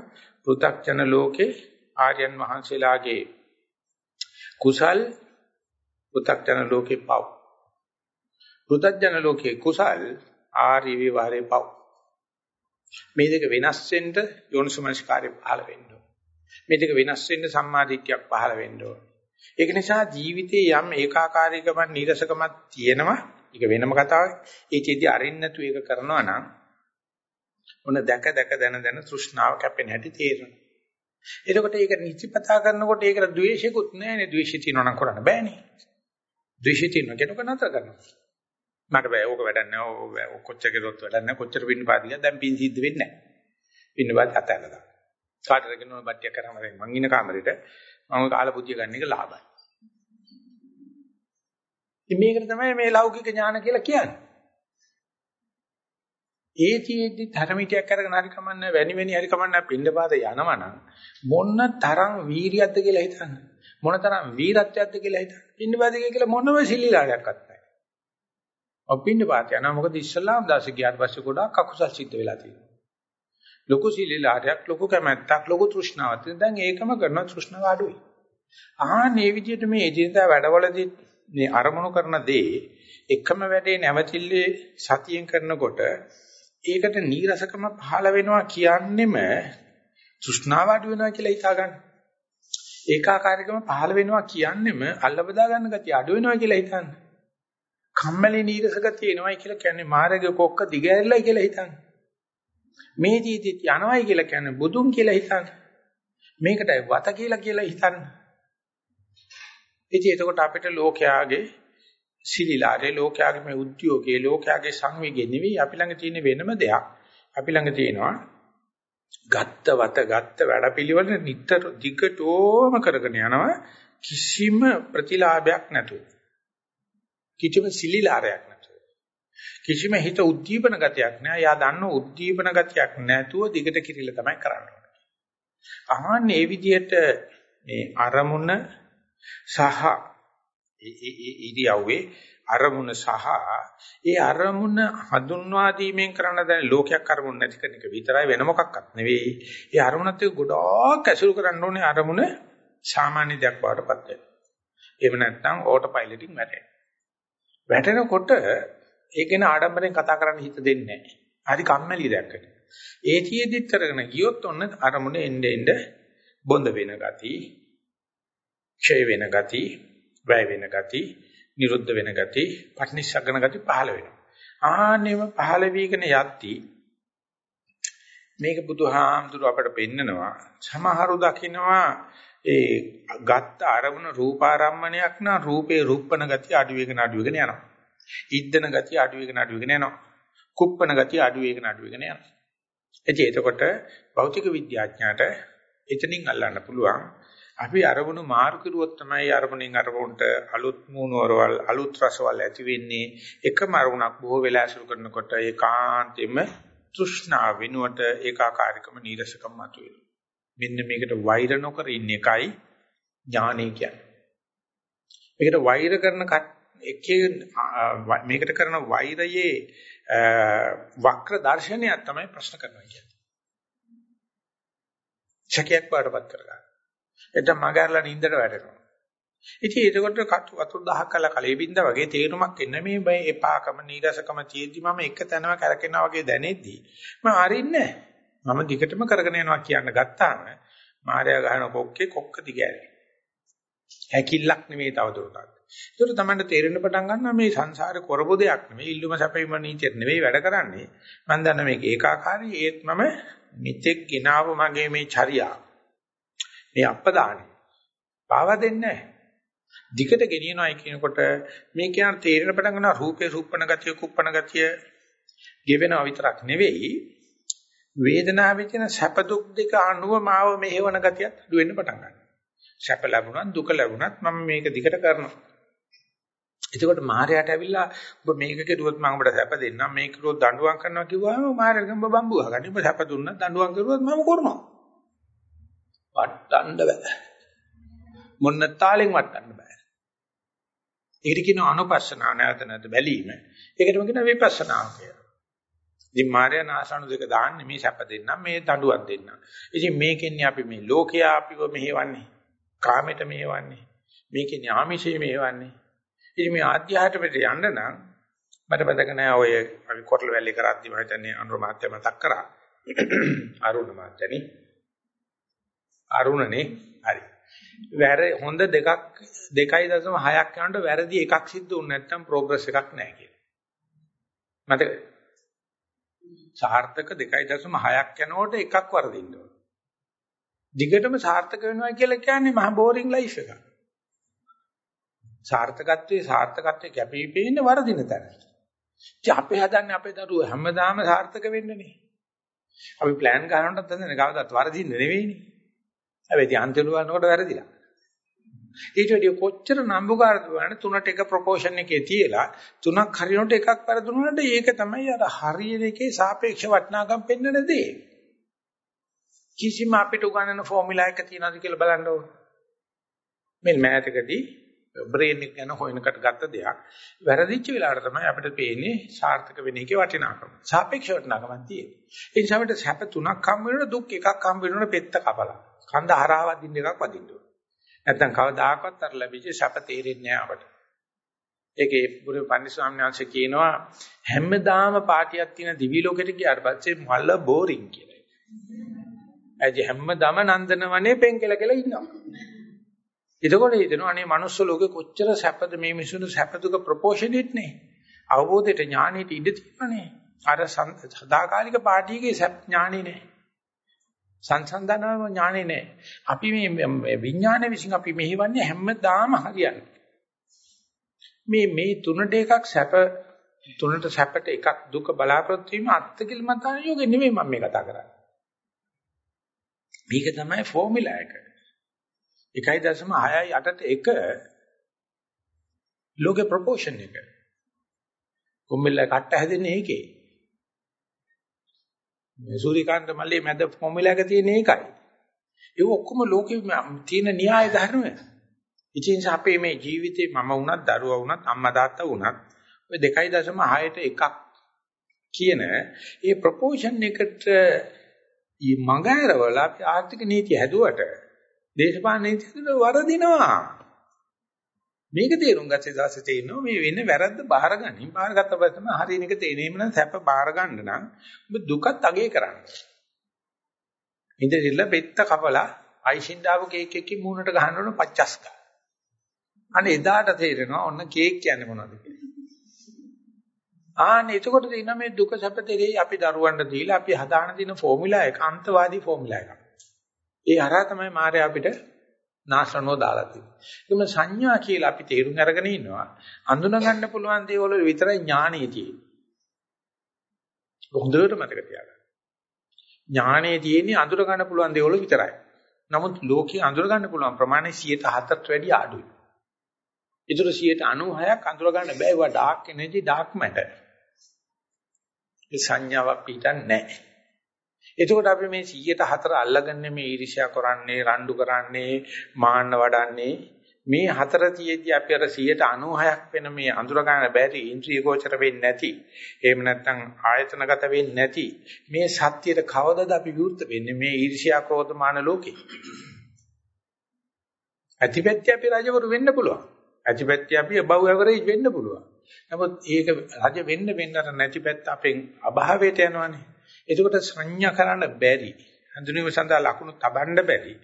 පෘථග්ජන ලෝකේ ආර්යයන් වහන්සේලාගේ කුසල් පෘථග්ජන ලෝකේ පව් පෘථග්ජන ලෝකේ කුසල් ආර්ය විවරේ පව් මේ දෙක වෙනස් වෙන්න යෝනිසමස්කාරය පහළ වෙන්න ඕන මේ දෙක වෙනස් වෙන්න සම්මාදිට්ඨියක් පහළ වෙන්න ඕන ඒක නිසා ජීවිතයේ යම් ඒකාකාරීකමක් නිරසකමක් තියෙනවා ඒක වෙනම කතාවක්. ඒකෙදි අරින්න නැතු ඒක කරනවා නම් ඔන්න දැක දැක දන දන තෘෂ්ණාව කැපෙන හැටි තේරෙනවා. එතකොට ඒක නිතිපතා කරනකොට ඒකට ද්වේෂිකුත් නැහැනේ. ද්වේෂය තියනවා නම් කරන්න බෑනේ. ද්වේෂය තියනවා කෙනෙක් නතර කරනවා. මට බෑ ඕක වැඩක් නෑ. ඕක කොච්චර කෙරුවත් වැඩක් නෑ. කොච්චර පින්න පාදියා දැන් පින් සිද්ධ වෙන්නේ නෑ. පින්න පාද අතහැරලා. කාටද කියනවා බට්ටියක් කරාම මං ඉන්න කාමරේට මම කාලා බුද්ධිය ගන්න එක ලාභයි. ඉතින් මේකට තමයි මේ ලෞකික ඥාන කියලා කියන්නේ. ඒතිෙදි ධර්මිතයක් අරගෙන හරි කමන්නේ වැනි වැනි හරි කමන්නේ පින්නපාත යනවනම් මොන තරම් වීරියක්ද කියලා හිතන්න. මොන තරම් වීරත්වයක්ද කියලා හිතන්න. පින්නපාත කියලා මොනම සිල්ලිලාඩයක්වත් නැහැ. ඔය පින්නපාත යනවා මොකද ඉස්ලාම් දාසේ ගියාට පස්සේ ගොඩාක් අකුසල් සිද්ධ වෙලා තියෙනවා. ලොකු සිල්ලිලාඩයක් ලොකු කැමැත්තක් ලොකු තෘෂ්ණාවක්. දැන් ඒකම කරන තෘෂ්ණාව අඩුයි. ආන්නේ විදිහට මේ එදිනදා වැඩවලදී මේ අරමුණු කරන දේ එකම වැඩේ නැවතිල්ලේ සතියෙන් කරනකොට ඒකට නීරසකම පහළ වෙනවා කියන්නෙම තෘෂ්ණාව අඩු වෙනවා කියලා හිතා ගන්න. ඒකාකාරීකම පහළ වෙනවා කියන්නෙම අල්ලබදා ගන්න ගතිය අඩු වෙනවා කියලා හිතන්න. කම්මැලි නීරස ගතිය එනවයි කියලා කියන්නේ මාර්ගයේ කොක්ක දිගහැරලයි කියලා හිතන්න. මේ ජීවිතය යනවයි කියලා කියන්නේ බුදුන් කියලා හිතන්න. මේකටයි වත කියලා කියලා හිතන්න. ඉතින් එතකොට අපිට ලෝකයාගේ සිලිලාරේ ලෝකයාගේ මේ උද්‍යෝගයේ ලෝකයාගේ සංවේගය නෙවෙයි අපි ළඟ තියෙන වෙනම දෙයක්. අපි ළඟ තියෙනවා ගත්ත වත ගත්ත වැඩපිළිවෙල නිතර දිගටම කරගෙන යනවා කිසිම ප්‍රතිලාභයක් නැතුව. කිසිම සිලිලාරයක් නැතුව. කිසිම හිත උද්දීපන ගතියක් නෑ. යා දන්න උද්දීපන ගතියක් නැතුව දිගට කිරිල්ල තමයි කරන්නේ. අහන්නේ මේ විදිහට මේ අරමුණ සහ ඒ ඉරියව්වේ අරමුණ සහ ඒ අරමුණ හඳුන්වා දීමෙන් කරන දැන් ලෝකයක් අරමුණ නැති කෙන එක විතරයි වෙන මොකක්වත් නෙවෙයි. ඒ අරමුණත් එක්ක ගොඩාක් ඇසුරු කරන්න ඕනේ අරමුණ සාමාන්‍ය දෙයක් වඩපත් වෙනවා. එහෙම නැත්නම් ඕටෝ පයිලටින් වැටෙනවා. වැටෙනකොට ඒක ගැන ආඩම්බරෙන් කතා කරන්න හිත දෙන්නේ නැහැ. හරි කම්මැලි දැක්කට. ඒතියෙදිත් කරගෙන ගියොත් ඔන්න අරමුණ එන්න එන්න බොඳ වෙන ගතිය ක්ෂය වෙන ගති, වැය වෙන ගති, නිරුද්ධ වෙන ගති, පටිනිස්සග්ගන ගති පහළ වෙනවා. ආනෙම පහළ වීගෙන යද්දී මේක බුදුහාමුදුර අපට පෙන්නනවා. සමහරු දකින්නවා ඒ ගත්ත අරමුණ රූපාරම්මණයක් නා රූපේ රුප්පන ගතිය අඩු වෙගෙන අඩු වෙගෙන යනවා. ඉද්දන ගතිය අඩු වෙගෙන අඩු වෙගෙන යනවා. කුප්පන ගතිය අඩු වෙගෙන අඩු වෙගෙන යනවා. එතකොට එතකොට භෞතික විද්‍යාඥයාට එතනින් අල්ලන්න පුළුවන් අපි අරමුණු මාරු කරුවොත් තමයි අරමුණෙන් අරමුණට අලුත් මූණවරවල් අලුත් රසවල් ඇති වෙන්නේ එකම අරමුණක් බොහෝ වෙලා අසුරු කරනකොට ඒකාන්තෙම තෘෂ්ණාව වෙනුවට ඒකාකාරීකම නීරසකම මතුවෙනවා මෙන්න මේකට වෛර නොකර ඉන්න එකයි ඥානය කියන්නේ. මේකට වෛර කරන එකේ මේකට කරන වෛරයේ වක්‍ර දර්ශනයක් තමයි ප්‍රශ්න කරනවා කියන්නේ. ශකියක් පාඩපත් කරගන්න. එතන මගහැරලා නින්දට වැටෙනවා. ඉතින් ඒකට වතුර දහක් කළා කලේ බින්දා වගේ තේරුමක් එන්න මේ බය එපාකම නීරසකම තියෙද්දි මම එක තැනම කරකිනවා වගේ දැනෙද්දි මම අරින්නේ මම දිගටම කරගෙන යනවා කියන්න ගත්තාම මාර්යා ගහන කොක්කේ කොක්ක දිගෑරේ. හැකිල්ලක් නෙමෙයි තවදුරටත්. ඒකට තමයි තේරෙන්න පටන් ගන්නවා මේ සංසාරේ කරපු දෙයක් නෙමෙයි ඉල්ලුම සැපීම නීතියක් නෙමෙයි වැඩ කරන්නේ. මම දන්න මේක ඒකාකාරී ඒත් මම මිත්‍යෙක් ගినాව මගේ මේ චර්යා. මේ අපදානේ. පාවා දෙන්නේ නැහැ. දිකට ගෙනියනවායි කියනකොට මේ කියන තේරෙන පටන් ගන්නවා රූපේ රූපණ ගතිය කුප්පණ ගතිය ගෙවෙනවා විතරක් නෙවෙයි වේදනාවේ තියෙන සැප දුක් දෙක අනුව මාව මෙහෙවන ගතියත් අඩු වෙන්න පටන් ගන්නවා. සැප ලැබුණත් දුක ලැබුණත් මම මේක දිකට කරනවා. එතකොට මාහරයට ඇවිල්ලා ඔබ මේක කෙරුවොත් මම ඔබට සැප දෙන්නම් මේක කෙරුවොත් දඬුවම් කරනවා කිව්වම මාහරයට ඔබ බම්බු ගහගන්න. ඔබ සැප දුන්නා දඬුවම් කරුවොත් මම කරනවා. වටන්න බෑ. මොන්න තාලෙන් වටන්න බෑ. ඒකට කියනවා අනුපස්සනාව නැවත නැවත බැලීම. ඒකටම කියනවා විපස්සනාව කියලා. ඉතින් මාර්යා නාසණු දෙක දාන්නේ මේ සැප දෙන්නම් මේ දඬුවම් දෙන්නම්. ඉතින් මේකෙන්නේ අපි මේ ලෝකයා අපිව මෙහෙවන්නේ. කාමයට මෙහෙවන්නේ. මේකෙන්නේ ආමිෂයේ මෙහෙවන්නේ. ඉතින් මේ ආධ්‍යාත්මයට යන්න නම් මට මතක නෑ ඔය අපි කොටල වැල්ලේ කරද්දි මම හිතන්නේ අනුර මහත්තයා මතක් කරා. අරුණ මහත්තයනි. අරුණනේ හරි. වැර හොඳ දෙකක් 2.6ක් යනකොට වැරදි එකක් සිද්ධ වුනේ නැත්නම් ප්‍රෝග්‍රස් එකක් නැහැ කියලා. මතක සාර්ථක 2.6ක් යනකොට එකක් වරදින්න ඕන. දිගටම සාර්ථක වෙනවා කියලා කියන්නේ මහ බෝරින් ලයිෆ් එකක්. සාර්ථකත්වයේ සාර්ථකත්වයේ කැපී පෙනෙන වරදින තැන. ඉතින් අපි හදන්නේ අපේ දරුවෝ හැමදාම සාර්ථක වෙන්නනේ. අපි ප්ලෑන් ගන්නකොටත් හදන්නේ කවදාවත් වරදින්න නෙවෙයිනේ. හැබැයි අන්තිම වරනකොට වැරදිලා. ඊට වැඩිය කොච්චර නම්බුකාරද වань තුනට එක ප්‍රොපෝෂන් එකේ තියලා තුනක් හරියනට එකක් වැරදුනොත් ඒක තමයි අර හරියන එකේ සාපේක්ෂ වටිනාකම් පෙන්වන දේ. කිසිම අපිට උගන්නන ෆෝමියුලා එක තියනවාද කියලා බලන්න ඕන. මේ මෑතකදී බ්‍රේන් එක ගැන හොයනකට ගත්ත දෙයක්. වැරදිච්ච වෙලාවට තමයි අපිට පේන්නේ සාර්ථක වෙන එකේ වටිනාකම. සාපේක්ෂ වටිනාකමක් තියෙනවා. ඒ නිසා අපිට සැප තුනක් හම් වෙනකොට දුක් එකක් හම් වෙනකොට පෙත්ත කපලා. කන්ද හරහා වදින්න එකක් වදින්න ඕන. නැත්තම් කවදාකවත් අර ලැබිච්ච සැප තේරෙන්නේ නැහැ අපට. ඒකේ බුදු පන්සල් ස්වාමීන් වහන්සේ කියනවා හැමදාම පාටියක් තියෙන දිවි ලෝකෙට ගියාට පස්සේ මල බෝරින් කියලා. ඇයි හැමදාම නන්දනවනේ පෙන්කල කියලා ඉන්නවා. එතකොට හිතෙනවා අනේ manuss ලෝකේ කොච්චර සැපද මේ මිනිසුන් සැප දුක ප්‍රොපෝෂනේට් නේ. අවබෝධයට ඥානෙට ඉඩ තියෙනනේ. අර සදාකාලික පාටියගේ සැප ඥානෙ නේ. සංසන්දනව ඥානෙ නේ. අපි මේ විඥානය විසින් අපි මෙහිවන්නේ හැමදාම හරියන්නේ. මේ මේ තුනට එකක් සැප තුනට සැපට එකක් දුක බලාපොරොත්තු වීම අත්කිලමතාන යෝගෙ නෙමෙයි මම මේ කතා කරන්නේ. මේක තමයි ෆෝමියුලා එක. 1.6යි 8ට 1 ලෝකේ ප්‍රොපෝෂන් එක. කොම්බෙල්ල කට්ට හැදෙන්නේ ඒකේ. මේ සූරිකාන්ත මල්ලේ මැද ෆෝමියුලා එක තියෙන එකයි. ඒක ඔක්කොම ලෝකේ තියෙන න්‍යාය ධර්ම. ඉතින් අපේ මේ ජීවිතේ මම වුණත් දරුවා වුණත් අම්මා තාත්තා වුණත් ඔය 2.6ට එකක් කියන ඒ ප්‍රොපෝෂන් එකට මඟ ඇරවල අපි ආර්ථික නීති හැදුවට දේශපාලන නීතිවල වරදිනවා. මේක තේරුම් ගත්තේ දාසේ තේිනවා මේ වෙන්නේ වැරද්ද බාරගනින්. බාරගත්ත පස්සේ තමයි හරියන එක තේරෙන්නේ නම් සැප බාර ගන්න නම් ඔබ දුකත් අගේ කරන්න. ඉඳිල්ල පෙත්ත කපලා අයිසින්ඩාව කේක් එකකින් මූණට ගහන්න ඕන පච්චස් ගන්න. අනේ එදාට තේරෙනවා ඔන්න කේක් කියන්නේ මොනවද කියලා. ආනේ එතකොට තියෙන මේ දුක සැප දෙරේ අපි දරුවන්ට දීලා අපි හදාන දින ෆෝමියුලා එක අන්තවාදී ෆෝමියුලා එකක්. ඒ හරහා තමයි මාය අපිට නාශනෝ දාලා තියෙන්නේ. ඒකම සංඥා කියලා අපි තේරුම් අරගෙන ඉන්නවා. අඳුන ගන්න පුළුවන් දේවල් විතරයි ඥානෙ තියෙන්නේ. හොඳට මතක තියාගන්න. ඥානෙ තියෙන්නේ අඳුර ගන්න පුළුවන් දේවල් විතරයි. නමුත් ලෝකේ අඳුර ගන්න පුළුවන් ප්‍රමාණය 107ට වැඩිය අඩුයි. ඒතර 96ක් අඳුර ගන්න බෑ. ඒවා ඩාර්ක් එනර්ජි ඩාර්ක් මැටර්. ඒ සංඥාවක් පිටන්නේ නැහැ. එතකොට අපි මේ 104 අල්ලගන්නේ මේ ඊර්ෂ්‍යා කරන්නේ, රණ්ඩු කරන්නේ, මාන්න වඩන්නේ. මේ හතර තියේදී අපි අර 196ක් වෙන මේ අඳුර ගන්න බැරි ඉන්ද්‍රිය ගෝචර වෙන්නේ නැති. එහෙම නැත්නම් ආයතනගත වෙන්නේ නැති. මේ සත්‍යයට කවදද අපි විවෘත වෙන්නේ? මේ ඊර්ෂ්‍යා ක්‍රෝධ මාන ලෝකේ. ඇතිපැත්‍ය අපි රජවරු වෙන්න පුළුවන්. ඇතිපැත්‍ය අපි above average වෙන්න පුළුවන්. නමුත් ඒක රජ වෙන්න වෙන්න අර නැතිපැත්ත අපෙන් අභාවයට යනවනේ. එතකොට සංඥා කරන්න බැරි. හඳුනීම සඳහා ලකුණු තබන්න බැරි.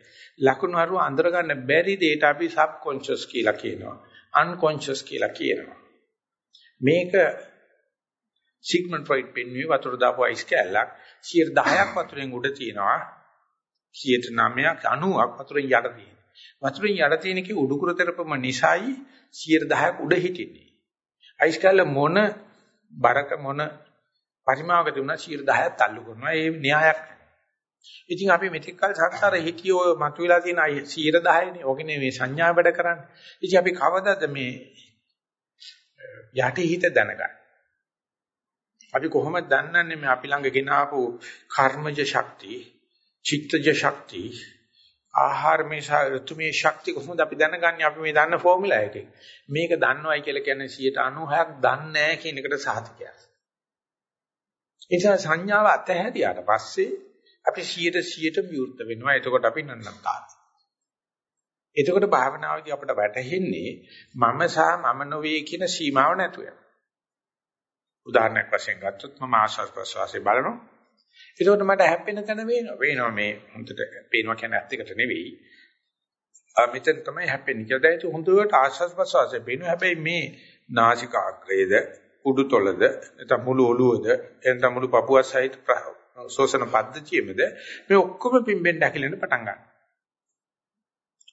ලකුණු අරුව අඳුර ගන්න බැරි දෙයට අපි සබ්කොන්ෂස් කියලා කියනවා. අන්කොන්ෂස් කියලා කියනවා. මේක සිග්මන්ඩ් ෆ්‍රොයිඩ් පෙන්වුවේ වතුර දාපු අයිස් කැල්ලක්. 10ක් වතුරෙන් උඩ තියෙනවා. 9ක් 90ක් වතුරෙන් යට තියෙනවා. වතුරෙන් යට තියෙන කී උඩුකුර තරපම නිසායි 10ක් උඩ හිටින්නේ. අයිස් කැල්ල මොන බරක මොන පරිමාවක තිබුණා 10ක් තල්ලු කරනවා ඒ න්‍යායක් ඉතින් අපි මෙතෙක් කල සංසාරේ හිටිය ඔය මතුවලා තියෙන 110 නේ. ඔකනේ මේ සංඥා වැඩ කරන්නේ. ඉතින් අපි කවදද මේ යටි හිත දැනගන්නේ? අපි කොහොමද දන්නන්නේ මේ අපි ළඟ ගෙන ආපු කර්මජ ශක්තිය, චිත්තජ ශක්තිය, ආහාරමේ ඍතුමේ ශක්තිය කොහොමද අපි දැනගන්නේ අපි මේ දන්න ෆෝමියුලා එකේ. මේක දන්නවයි කියලා කියන්නේ 96ක් දන්නේ නැහැ කියන එකට සාධකයක්. ඒ නිසා සංඥාව අතහැරියාට පස්සේ අපි 100ට විවෘත වෙනවා. එතකොට අපි නන්නත්තාරයි. එතකොට භාවනාවේදී අපිට වැටහෙන්නේ මම සහ මම නොවේ කියන සීමාව නැතුව යනවා. උදාහරණයක් වශයෙන් ගත්තොත් මම ආශාස් ප්‍රසවාසයේ බලනවා. එතකොට මට හැප්පෙන තැන වේනවා. වේනවා මේ හොඳට පේනවා කියන්නේ ඇත්ත එකට නෙවෙයි. ආ මෙතන තමයි හැප්පෙන්නේ කියලා. දැන් ඒක හොඳට ආශාස් ප්‍රසවාසයේ පේනවා. හැබැයි මේ නාසිකාග්‍රේද උඩුතොලද නැත්නම් මුළු ඔළුවද එතන මුළු පපුව සහිත ශෝෂණ පද්ධතියෙමද මේ ඔක්කොම පිම්බෙන් දැකිලෙන්න පටන් ගන්නවා.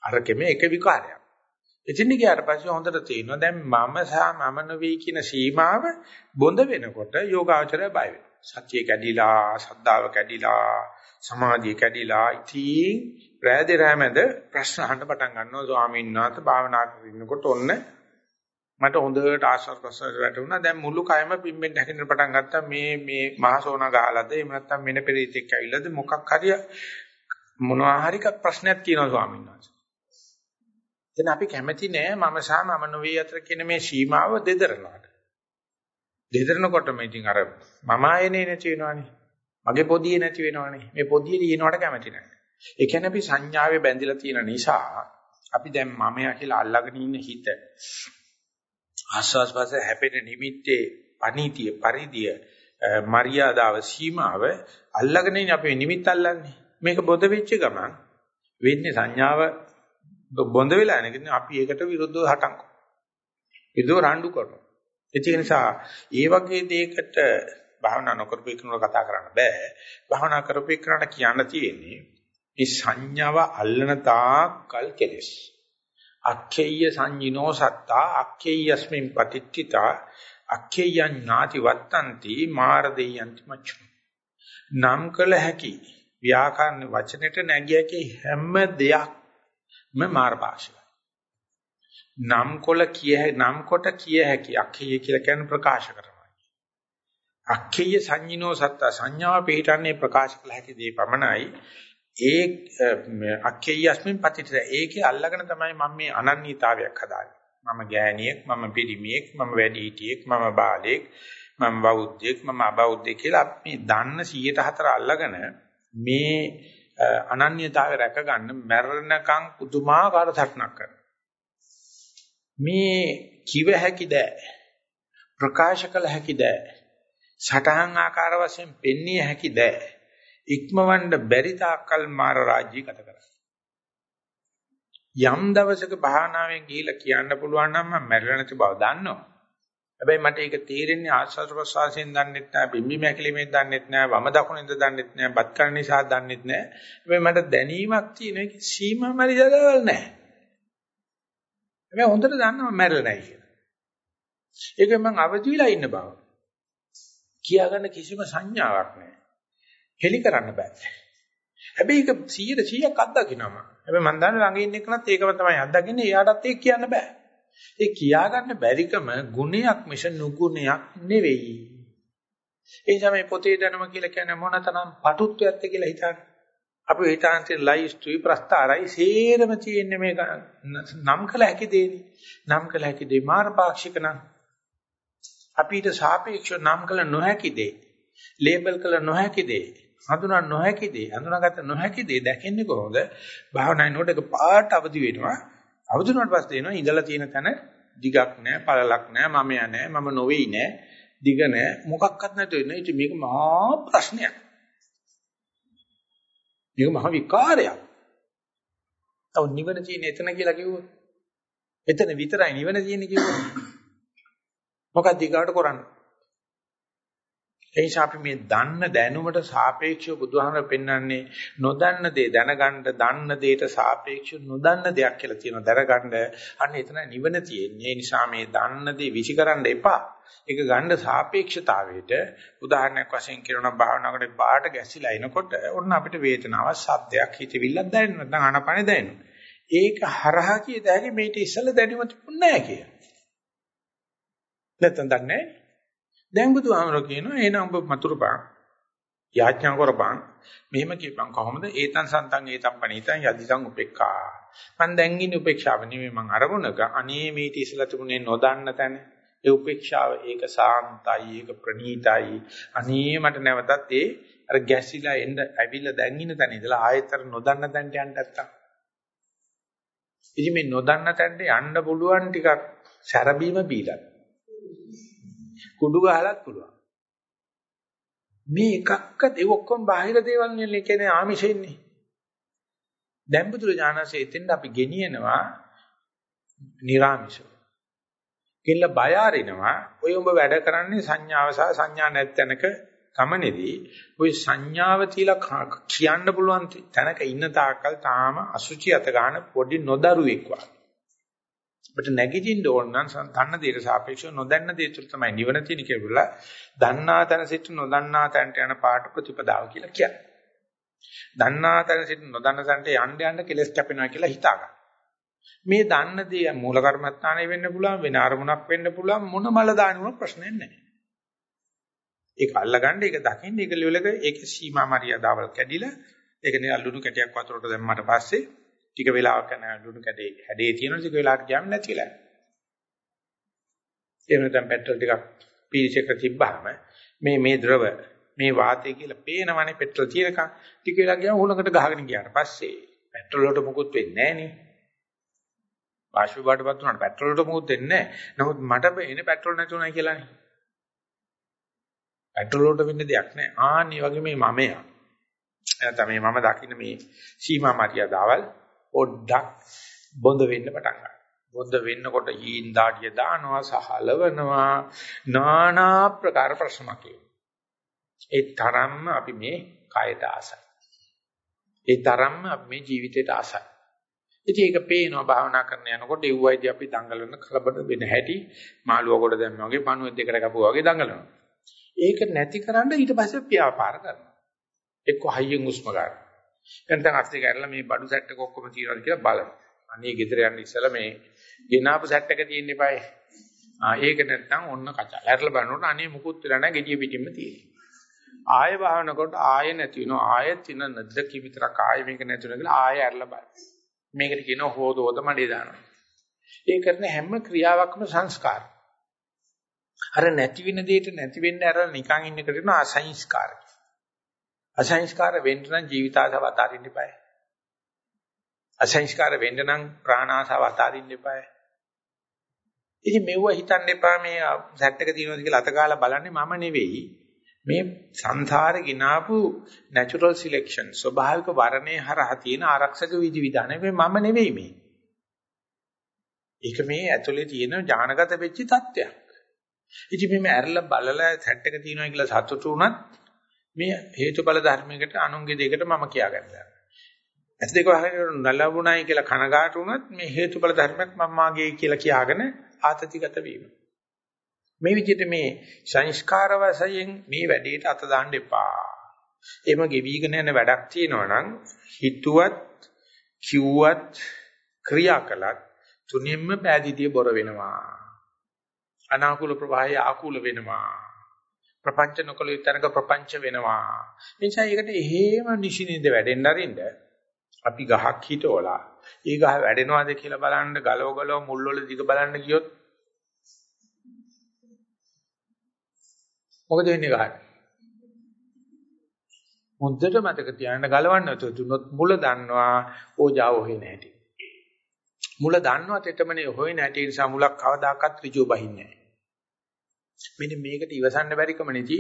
අරකෙම එක විකාරයක්. එතින් ගියාට පස්සේ හොඳට තේරෙනවා දැන් මම සහ මම නෙවෙයි කියන සීමාව බොඳ වෙනකොට යෝගාචරය බය වෙනවා. සත්‍ය කැඩිලා, සද්ධාව කැඩිලා, සමාධිය කැඩිලා ඉතින් රැදෙරෑමද ප්‍රශ්න අහන්න පටන් ගන්නවා ස්වාමීන් වහන්සේ භාවනා කරනකොට ඔන්න මට හොඳට ආශ්වාස ප්‍රශ්වාස වැටුණා. දැන් මුළු කයම පිම්බෙන් හැකෙන්න පටන් ගත්තා. මේ මේ මහසෝනා ගහලාද එහෙම නැත්නම් මෙන පෙරිතෙක් ඇවිල්ලාද මොකක් හරි මොනවා හරි ප්‍රශ්නයක් තියෙනවා ස්වාමීන් වහන්සේ. දැන් අපි කැමති නෑ මම සහ මම නොවේ අතර කියන මේ සීමාව දෙදරනවාට. දෙදරනකොටම ඉතින් අර මම ආයනේ නැති වෙනවනේ. මගේ පොදියේ නැති වෙනවනේ. මේ පොදියේ දිනනවට කැමති නෑ. ඒ කියන්නේ අපි සංඥාවේ බැඳිලා තියෙන නිසා අපි දැන් මමයා කියලා අල්ලගෙන ඉන්න හිත ආස්වාස් වාස හැපෙන නිමිත්තේ පණීතිය පරිදිය මරියාදාව සීමාව අල්ලගෙන ඉන්නේ අපේ නිමිත්ත අල්ලන්නේ. මේක බොද වෙච්ච ගමන් වෙන්නේ සංඥාව බොඳ වෙලා නැගිටින අපි ඒකට විරුද්ධව හටන් විරුද්ධව රණ්ඩු කරනවා. ඒක නිසා ඒ වගේ දෙයකට භාවනා නොකරපු එකනොල කතා කරන්න බෑ. භාවනා කරපු එකනට කියන්න තියෙන්නේ මේ සංඥාව අල්ලන තාක්කල් කෙලෙස්. අක්ඛේය සංජිනෝ සත්තා අක්ඛේයස්මින් පතිත්තිතා අක්ඛේයං ඥාති වත්තන්ති මාරදේයන්ති මච්චු. නම් කළ හැකි ව්‍යාකරණ වචනෙට නැගිය හැකි හැම දෙයක්ම මාර්ගාශය නම් කොළ කිය නම් කොට කිය හැකි අක්ඛේය කියලා කියන්නේ ප්‍රකාශ කරනවා. අක්ඛේය සංජිනෝ සත්තා සංඥාව පිළිටන්නේ ප්‍රකාශ කළ හැකි දේ පමණයි. ඒ අක්කේයස්මින් පතිත ඒකේ අල්ලගෙන තමයි මම මේ අනන්‍යතාවයක් හදාන්නේ. මම ගෑණියෙක්, මම පිරිමියෙක්, මම වැඩිහිටියෙක්, මම බාලයෙක්, මම බෞද්ධයෙක්, මම අබෞද්ධයෙක් කියලා අපි දන්න 104 අල්ලගෙන මේ අනන්‍යතාවය රැක ගන්න මරණකම් පුදුමාකාර සටනක් කරනවා. මේ කිව හැකි දෑ ප්‍රකාශ කළ හැකි දෑ සටහන් ආකාර වශයෙන් පෙන්විය හැකි දෑ ඉක්මවන්න බැරි තාක්කල් මාර රාජ්‍ය ගත කරා. යම් දවසක භාවනාවෙන් ගිහිලා කියන්න පුළුවන් නම් මම මැරෙලා නැති බව දන්නවා. හැබැයි මට ඒක තේරෙන්නේ ආස්වාද ප්‍රසවාසයෙන් දන්නෙත් නැහැ, බිම්බි මැකිලිමෙන් දන්නෙත් නැහැ, වම දකුණෙන්ද දන්නෙත් නැහැ, බත් කරන නිසා දන්නෙත් නැහැ. හැබැයි මට දැනීමක් තියෙන එක සීමා මරියදවල් නැහැ. හැබැයි හොඳට දන්නවා මැරෙලා නැහැ කියලා. ඒක මම අවදි වෙලා ඉන්න බව. කියාගන්න කිසිම සංඥාවක් නැහැ. හෙලි කරන්න බෑ. හැබැයි ඒක 100 100ක් අත්දකින්නම. හැබැයි මම දන්නේ ළඟ ඉන්න එකනත් ඒකම තමයි අත්දකින්නේ. එයාටත් ඒක කියන්න බෑ. ඒ කියාගන්න බැරිකම ගුණයක් මිස නුගුණයක් නෙවෙයි. ඒ නිසා මේ පොතේ දැනුම කියලා කියන්නේ මොනතරම් පටුත්වයක්ද කියලා හිතන්න. අපි හිතාන්තේ ලයිස්තුයි ප්‍රස්තාරයි සේරම තියෙන්නේ මේ නම් කළ හැකි දෙන්නේ. නම් කළ හැකි දෙය මාර්ගපාක්ෂික නම්. අපිට සාපේක්ෂව නම් කළ නොහැකි දෙය. ලේබල් කළ නොහැකි දෙය. හඳුනා නොහැකි දේ හඳුනාගත නොහැකි දේ දැකන්නේ කොහොමද? භාවනායිනෝට එක පාට අවදි වෙනවා. අවදි වුණාට පස්සේ එනවා ඉඳලා තියෙන තැන දිගක් නැහැ පළලක් නැහැ මම යා නැහැ මම නොවේයි නැහැ දිග නැහැ මොකක්වත් නැතු වෙන ඉතින් මේක මහා ප්‍රශ්නයක්. මේක මහා විකාරයක්. තව නිවන තියෙන එතන කියලා කිව්වොත්. එතන විතරයි නිවන තියෙන්නේ කිව්වොත්. මොකක්ද ඊගාට කරන්නේ? ඒ නිසා අපි මේ දන්න දැනුමට සාපේක්ෂව බුදුහාමර පෙන්වන්නේ නොදන්න දේ දැනගන්න දන්න දේට සාපේක්ෂව නොදන්න දෙයක් කියලා තියෙනවා දැනගන්න. අන්න එතන නිවන තියෙන්නේ. ඒ නිසා මේ දන්න දේ විසිකරන්න එපා. ඒක ගන්න සාපේක්ෂතාවයට උදාහරණයක් වශයෙන් කියනවා භාවනාවකට බාහට ගැසිලා එනකොට ඔන්න අපිට වේදනාවක් සද්දයක් හිතවිල්ලක් දැනෙනවා. නැත්නම් ආනපනෙ දැනෙනවා. ඒක හරහා කියද හැකි මේට ඉස්සල දැනුම තිබුණේ නැහැ කියලා. නැත්නම් දන්නේ නැහැ. දැන් බුදුහාමර කියනවා එහෙනම් ඔබ මතුරුපන් යාඥා කරපන් මෙහෙම කියපන්. කොහොමද? ඒතන් සන්තන් ඒතන් පණීතන් යදිසං උපේක්ඛා. මං දැන් ඉන්නේ උපේක්ෂාව නෙමෙයි මං අරමුණක. අනේ මේ ඉතිසලා තිබුණේ නොදන්න තැන. ඒ උපේක්ෂාව ඒක සාන්තයි ඒක ප්‍රණීතයි. අනේ මට නැවතත් ඒ අර ගැසිලා එන්න ඇවිල්ලා දැන් ඉන්න තැන ඉඳලා ආයෙතර නොදන්න තැනට යන්න නැත්තම්. ඉතින් මේ නොදන්න තැනට යන්න පුළුවන් ටිකක් සැරබීම බීලා. කුඩු ගහලත් පුළුවන්. මේ එකක්වත් ඒ ඔක්කොම බාහිර දේවල් නෙන්නේ කියන්නේ ආමිෂෙන්නේ. දැන් බුදුරජාණන්සේ එතෙන්ද අපි ගෙනියනවා නිර්ආමිෂව. කෙල්ල බය අරිනවා ඔය උඹ වැඩ කරන්නේ සංඥාව සහ සංඥා නැත්තනක ගමනේදී ওই සංඥාව තියලා කියන්න පුළුවන් තැනක ඉන්න තාක්කල් තාම අසුචි අත ගන්න පොඩි නොදරුවෙක් වගේ. ඔබට නැගිටින්න ඕන නම් දන්න දේට සාපේක්ෂව නොදන්න දේ තුළ තමයි නිවන තියෙන කියලා දන්නා තැන සිට නොදන්නා තැනට යන පාට ප්‍රතිපදාව කියලා කියන්නේ. දන්නා තැන සිට නොදන්න තැනට යන්න යන්න කෙලස් කැපෙනවා කියලා හිතා ගන්න. මේ දන්න දේ මූල කර්මස්ථානේ වෙන්න පුළුවන් වෙන අරමුණක් වෙන්න පුළුවන් මොන මල දානුන ප්‍රශ්නයක් නැහැ. ඒක අල්ලගන්න ඒක දකින්න ඒක ලෙවලක ඒකේ සීමා මරියාදාවල් කැඩිලා ඒක නේ අල්ලුණු කැටයක් වතුරට දැම්මට පස්සේ ටික වෙලාවක් යන ලුණු කැඩේ හැඩේ තියෙන ටික වෙලාවකට ගියාම නැතිලා. එහෙම නැත්නම් පෙට්‍රල් ටිකක් පීරිසයක තිබ්බහම මේ මේ ද්‍රව මේ වාතය කියලා පේනවනේ පෙට්‍රල් තියෙනකන් ටික වෙලා ගියාම හුලඟට ගහගෙන ගියාට පස්සේ පෙට්‍රල් වලට මුකුත් වෙන්නේ නැහනේ. වාෂ්ප බාටපත් උනාට පෙට්‍රල් වලට මුකුත් වෙන්නේ නැහැ. නමුත් මට එන්නේ පෙට්‍රල් නැතුණයි කියලානේ. පෙට්‍රල් වලට වෙන්න දෙයක් නැහැ. ආන්නේ වගේ මේ මමයා. එතන මේ මම දකින්න මේ සීමා මාර්යාදාවල් පොඩ්ඩක් බොඳ වෙන්න පටන් ගන්නවා. බොඳ වෙන්නකොට හීන් දාඩිය දානවා සහලවනවා নানা ප්‍රකාර ප්‍රශ්න ඒ තරම්ම අපි මේ කයට ආසයි. ඒ තරම්ම අපි මේ ජීවිතයට ආසයි. ඉතින් ඒක පේනවා භාවනා කරන යනකොට ඒ වයිදී අපි දඟලන කලබල වෙන හැටි මාළුව කොට දැම්ම වගේ පණුවෙක් දෙකට කපුවා වගේ දඟලනවා. ඒක නැති කරන්න ඊට පස්සේ ව්‍යාපාර කරනවා. එක්ක හයියෙන් උස්ම ගන්න. එතන අස්සේ කරලා මේ බඩු සෙට් එක ඔක්කොම තියනවාද කියලා බලමු. අනේ ගෙදර යන්න ඉස්සලා මේ ගෙනාපු සෙට් එක තියෙන්න eBay. ආ ඒක නැත්තම් ඔන්න කචා. ඇරලා බලනකොට අනේ මුකුත් වෙලා නැහැ gediya පිටින්ම තියෙනවා. ආය භාවනකොට ආය නැති වෙනවා. ආයෙත් ඉන්න නැද්දකි විතරක් ආය මේක නැති වෙනවා කියලා ආය ඇරලා බලන්න. මේකට කියනවා හොද හොද මඩේ දානවා. ඒ කරන හැම ක්‍රියාවක්ම සංස්කාර. අර නැති වෙන දෙයට නැති වෙන්න ඇරලා නිකන් ඉන්න කරන අසංස්කාරක. අසංස්කාර වෙන්න නම් ජීවිතාසව අතාරින්න eBay. අසංස්කාර වෙන්න නම් ප්‍රාණාසව අතාරින්න eBay. ඉතින් මෙව්ව හිතන්න එපා මේ සැට් එක තියෙනවද කියලා අතගාලා බලන්නේ මම නෙවෙයි. මේ සංසාරේ ගినాපු natural selection ස්වභාවික වර්ණේ හරහා තියෙන ආරක්ෂක විධි විධාන මේ මම නෙවෙයි මේ. ඒක මේ ඇතුලේ තියෙන ඥානගත වෙච්ච තත්ත්වයක්. ඉතින් මේ ඇරලා බලලා සැට් එක තියෙනවා කියලා සතුටු වුණත් මේ හේතුඵල ධර්මයකට අනුන්ගේ දෙයකට මම කියාගන්නවා. ඇස් දෙක වහගෙන නලවුණයි කියලා කනගාටු වුණත් මේ හේතුඵල ධර්මයක් මම මාගේ කියලා කියාගෙන ආතතිගත වීම. මේ විදිහට මේ සංස්කාර වශයෙන් මේ වැඩේට අත දාන්න එපා. එම ගෙවිගෙන යන වැඩක් තියෙනවා නම් හිතුවත් කිව්වත් ක්‍රියා කළත් තුනින්ම පෑදීතිය බොර වෙනවා. අනාකූල ප්‍රවාහය ආකූල වෙනවා. ප්‍රපංච නොකළ යුත්තනක ප්‍රපංච වෙනවා. එනිසා ඒකට එහෙම නිසිනින්ද වැඩෙන්න අරින්න අපි ගහක් හිටවලා ඊ ගහ වැඩෙනවද කියලා බලන්න ගලව ගලව මුල් වල දිග බලන්න ගියොත් මොකද වෙන්නේ ගහට? මුද්දට මතක තියාගන්න ගලවන්න නැතුව දුන්නොත් මුල දන්නවා ඕජාව හොයන හැටි. මුල දන්නවා තෙතමනේ හොයන හැටි නිසා මුලක් කවදාකවත් ඍජුව බහින්නේ නැහැ. මෙන්න මේකට ඉවසන්න බැරිකම නෙති.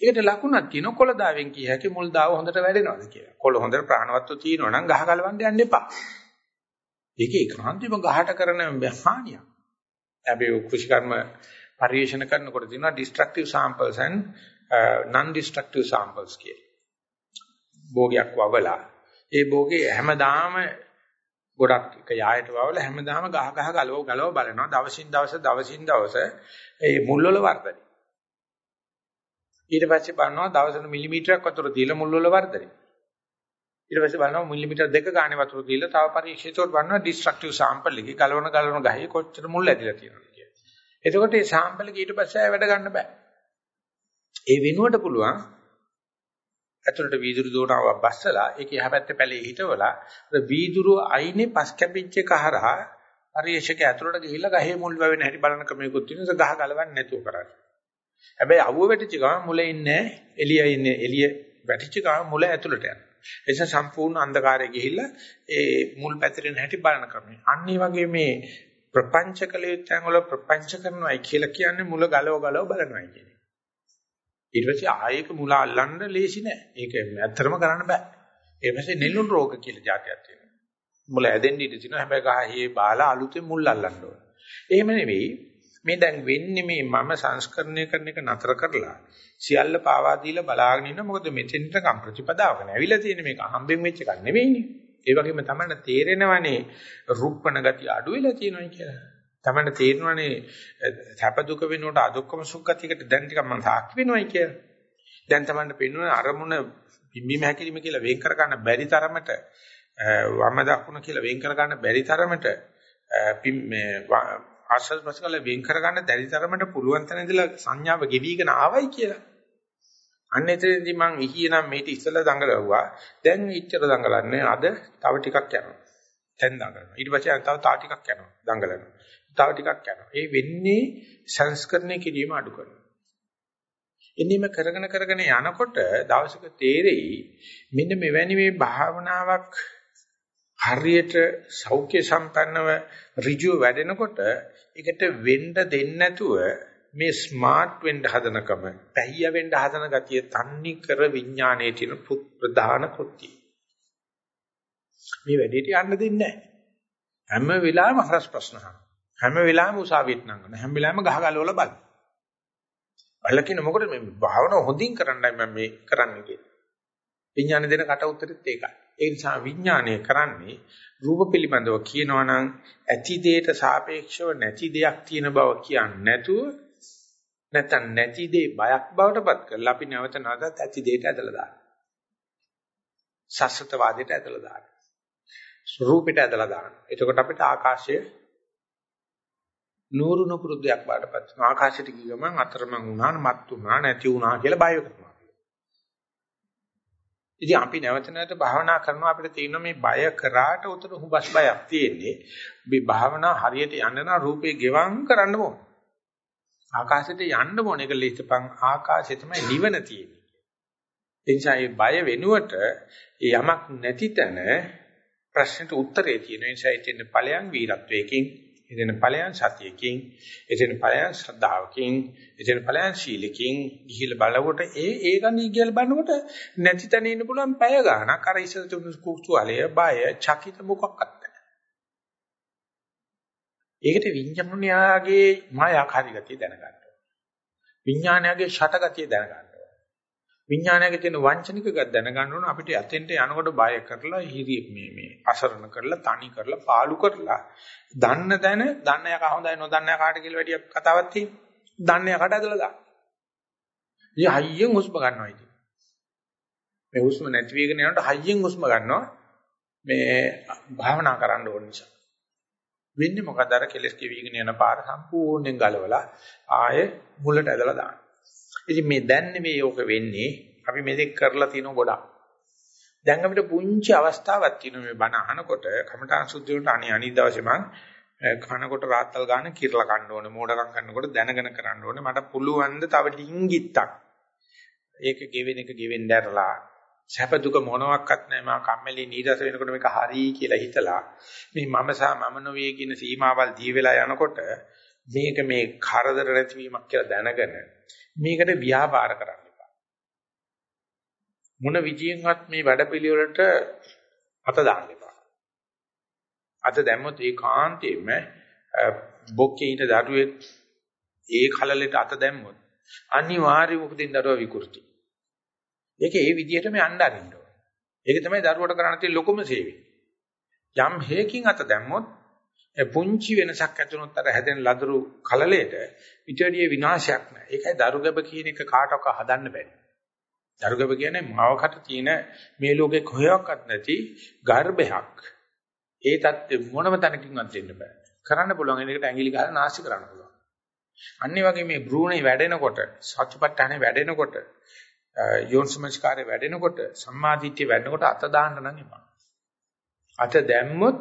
ඒකට ලකුණක් තියෙනවා කොළ දාවෙන් කිය හැකි මුල් දාව හොඳට වැඩෙනවද කියලා. කොළ හොඳට ප්‍රාණවත්ව තියෙනවා නම් ගහ ගලවන්න යන්න එපා. ඒක ඒකාන්තයෙන්ම ගහට කරන හානියක්. අපි කෘෂිකර්ම පරිශන කරනකොට තියෙනවා destructive samples and uh, non destructive samples කියලා. භෝගයක් වවලා ඒ භෝගේ හැමදාම ගොඩක් එක යායට වවලා හැමදාම ගහ ගහ ගලව ගලව බලනවා දවසින් දවස දවසින් දවස ඒ මුල් වල වර්ධනය. ඊට පස්සේ බලනවා දවසට මිලිමීටරයක් වතුර දීලා මුල් වල වර්ධනය. ඊට පස්සේ බලනවා මිලිමීටර දෙක ගානේ වතුර දීලා තව පරීක්ෂිතවට බලනවා ඩිස්ට්‍රක්ටිව් සාම්පල් එකේ ගලවන ගලවන ගහේ කොච්චර මුල් ඇදිලා තියෙනවද කියලා. එතකොට මේ සාම්පල් එක ඊට පස්සේ වැඩ ගන්න බෑ. ඒ වෙනුවට පුළුවන් ඇතුළට වීදුරු දෝනාව බස්සලා ඒක එහා පැත්තේ පැලේ හිටවලා වීදුරු අයිනේ පස් කැපිච්ච එක හරහා පරිේශක ඇතුළට ගිහිල්ලා ගහේ මුල් වැවෙන හැටි බලන ක්‍රමයකුත් තියෙනවා ගහ ගලවන්නේ නැතුව කරන්නේ. හැබැයි අවුව වැටිච්ච ගමන් මුල ඉන්නේ එළිය ඉන්නේ එළිය වැටිච්ච ගමන් මුල ඇතුළට යනවා. ඒ නිසා සම්පූර්ණ අන්ධකාරය ගිහිල්ලා ඒ මුල් පැතිරෙන හැටි බලන ක්‍රමය. අන්න වගේ මේ ප්‍රපංච කලියුත්තන් වල ප්‍රපංච කරනවායි කියලා කියන්නේ මුල ගලව ගලව බලනවායි කියන්නේ. ඊට පස්සේ ආයෙක මුල අල්ලන්න ලේසි නෑ. ඒක ඇත්තටම කරන්න බෑ. ඊට පස්සේ නෙළුම් රෝග කියලා જાතියක් තියෙනවා. මුල ඇදෙන්න ඉඩ තියෙනවා. හැබැයි ගහේ බාලා අලුතෙන් මුල් අල්ලන්න ඕන. එහෙම නෙවෙයි. මේ දැන් වෙන්නේ මේ මම සංස්කරණය කරන එක නතර කරලා සියල්ල පාවා දීලා බලාගෙන ඉන්න මොකද මෙතෙන්ට කම් ප්‍රතිපදාවක නැවිලා තියෙන මේක හම්බෙන් වෙච්ච එකක් නෙවෙයිනේ. ඒ වගේම තමයි තේරෙනවනේ රුප්පණ ගතිය අඩු වෙලා තියෙනවා කියලා. තමන්න තේරෙනවනේ සැප දුක වෙනකොට අදුක්කම සුඛ ගතියකට දැන් ටිකක් මම සාක්ෂි වෙනවයි කියලා. දැන් තමන්න පෙන්වන අරමුණ පිම්බීම හැකිලිම කියලා වෙන් කර ගන්න බැරි තරමට වම දකුණ කියලා වෙන් කර ගන්න බැරි තරමට මේ ආශ්‍රස් ප්‍රසකල වෙන් කර ගන්න බැරි තරමට පුළුවන් තැන ඉඳලා සංඥාව ගෙවිගෙන ආවයි කියලා. අන්න එතනදී මං ඉහිනම් මේටි ඉස්සලා දඟලුවා. දැන් ඉච්චර දඟලන්නේ අද තව ටිකක් යනවා. දැන් දඟලනවා. ඊට පස්සේ තව තා ටිකක් යනවා. දඟලනවා. තව ටිකක් යනවා. ඒ වෙන්නේ සංස්කරණය කිරීම අඩු කරනවා. එන්නේම කරගෙන කරගෙන යනකොට දවසක තේරෙයි මෙන්න මෙවැනි මේ භාවනාවක් හරියට සෞඛ්‍ය සම්පන්නව ඍජුව වැඩෙනකොට ඒකට වෙන්න දෙන්නේ නැතුව මේ ස්මාර්ට් වෙන්න හදනකම, පැහිය වෙන්න හදන ගතිය තන්නේ කර විඥානයේ තියෙන ප්‍රධාන කෘත්‍යය. මේ වැඩේට යන්න දෙන්නේ නැහැ. හැම වෙලාවෙම හරස් ප්‍රශ්න අහනවා. හැම වෙලාවෙම උසාවියට නංගන හැම වෙලාවෙම ගහ ගලවල බලන. බලලා කියන මොකද මේ භාවනාව හොඳින් කරන්නයි මම මේ කරන්නේ කියලා. විඥාන දෙන කට උත්තරෙත් ඒකයි. ඒ නිසා විඥානය කරන්නේ රූප පිළිබඳව කියනවා නම් ඇති දෙයට සාපේක්ෂව නැති දෙයක් තියෙන බව කියන්නේ නැතුව නැත්නම් නැති දේ බයක් බවට පත් කරලා අපි නැවත නැවතත් ඇති දෙයට ඇදලා දානවා. සස්සත වාදයට ඇදලා දානවා. ස්වરૂපයට ඇදලා දානවා. එතකොට අපිට ආකාශය නూరు නුපුරුද්දයක් බාටපත් වෙනවා. ආකාශයට ගිය ගමන් අතරමං වුණා, මත් වුණා, නැති වුණා කියලා බය කරනවා. ඉතින් අපි නැවත නැවත භාවනා කරනවා අපිට තියෙන මේ බය කරාට උතර හුබස් බයක් තියෙන්නේ. මේ භාවනා හරියට යන්න නම් රූපේ ගෙවම් කරන්න ඕන. ආකාශයට යන්න ඕන එක ලේසපන් ආකාශය තමයි නිවන තියෙන්නේ. ඒ නිසා මේ බය වෙනුවට යමක් නැති තැන ප්‍රශ්නට උත්තරේ තියෙන නිසා ඉතින් ඵලයන් වීරත්වයකින් එතන ඵලයන් සතියකින් එතන ඵලයන් ශ්‍රද්ධාවකින් එතන ඵලයන් සීලකින් ගිහිල්ලා බලකොට ඒ ඒ ගණී කියලා බලනකොට නැති තැන ඉන්න පුළුවන් පැය ගාණක් අර ඉස්සර තිබුණු කුතුහලය බය චකිත මොකක්වත් නැහැ. ඒකට විඤ්ඤාණයාගේ මායාකාරී ගතිය දැනගන්න ඕනේ. විඤ්ඤාණයාගේ ෂටගතිය දැනගන්න ඕනේ. විඤ්ඤාණයාගේ තියෙන වංචනික ගත දැනගන්න ඕන අපිට අතෙන්ට යනකොට බය කරලා හිරි මේ මේ අසරණ කරලා තනි කරලා පාළු කරලා දන්න දැන දන්න යකා හොඳයි නොදන්න යකාට කියලා වැඩි කතාවක් තියෙනවා. දන්න යකට ඇදලා දාන්න. ඉතින් හයියෙන් හුස්ම ගන්නවා ඉතින්. මේ හුස්ම නැති වෙගෙන යනකොට හයියෙන් හුස්ම ගන්නවා. මේ භාවනා කරන්න ඕන නිසා. වෙන්නේ මොකද අර කෙලස් කෙවිගෙන යන පාර සම්පූර්ණයෙන් ගලවලා ආයේ මුලට ඇදලා දාන්න. ඉතින් මේ දැන් නෙවෙයි ඕක වෙන්නේ. අපි මෙතෙක් කරලා තියෙන ගොඩක්. දැන් අපිට පුංචි අවස්ථාවක් තියෙනවා මේ බණ අහනකොට. කමඨාන් සුද්ධ වලට අනි අනිත් දවසේ මං කනකොට රාත්තල් ගන්න කිරලා කන්න ඕනේ මෝඩකම් කරනකොට දැනගෙන කරන්න ඕනේ. මට පුළුවන් ද තව ඩිංගිත්තක්. ඒක ගෙවෙන එක ගෙවෙන්න ඇරලා. සැප දුක මොනවත් නැහැ. මම කම්මැලි නීරස වෙනකොට මේක හරි කියලා හිතලා. මේ මම සහ මම නොවේ කියන සීමාවල් දී වෙලා යනකොට මේක මේ කරදර නැතිවීමක් කියලා දැනගෙන මේකට ව්‍යාපාර කරන්න එපා මොන විදියෙන්වත් මේ වැඩපිළිවෙලට අත දාන්න එපා අත දැම්මොත් ඒකාන්තයෙන්ම බොක්කේ ඉන්න දරුවෙක් ඒ කලලෙට අත දැම්මොත් අනිවාර්යයෙන්ම උපදින්න දරුවා විකෘති ඒක ඒ විදිහටම යන්න අරින්න ඕනේ. ඒක තමයි දරුවට කරන්න තියෙන ලොකුම සේවය. යම් හේකින් අත දැම්මොත් පුංචි වෙනසක් ඇති වුණොත් අර හැදෙන ලදරු කලලයට පිටඩියේ විනාශයක් නැහැ. ඒකයි දරුගැබ කියන එක කාටවත් හදන්න බෑ. දරුගැබ කියන්නේ මාවකට තියෙන මේ ලෝකේ කොහෙවත් නැති ගර්භයක්. ඒ தත්ත්වෙ මොනම තැනකින්වත් දෙන්න බෑ. කරන්න පුළුවන් එකට ඇඟිලි ගහලා නාස්ති කරන්න පුළුවන්. අනිත් වගේ මේ භ්‍රූණේ වැඩෙනකොට සත්‍යපට්ඨානේ වැඩෙනකොට යෝන්සමස්කාරය වැඩෙනකොට සම්මාදිට්ඨිය වැඩෙනකොට අත දාන්න නම් එපා. අත දැම්මොත්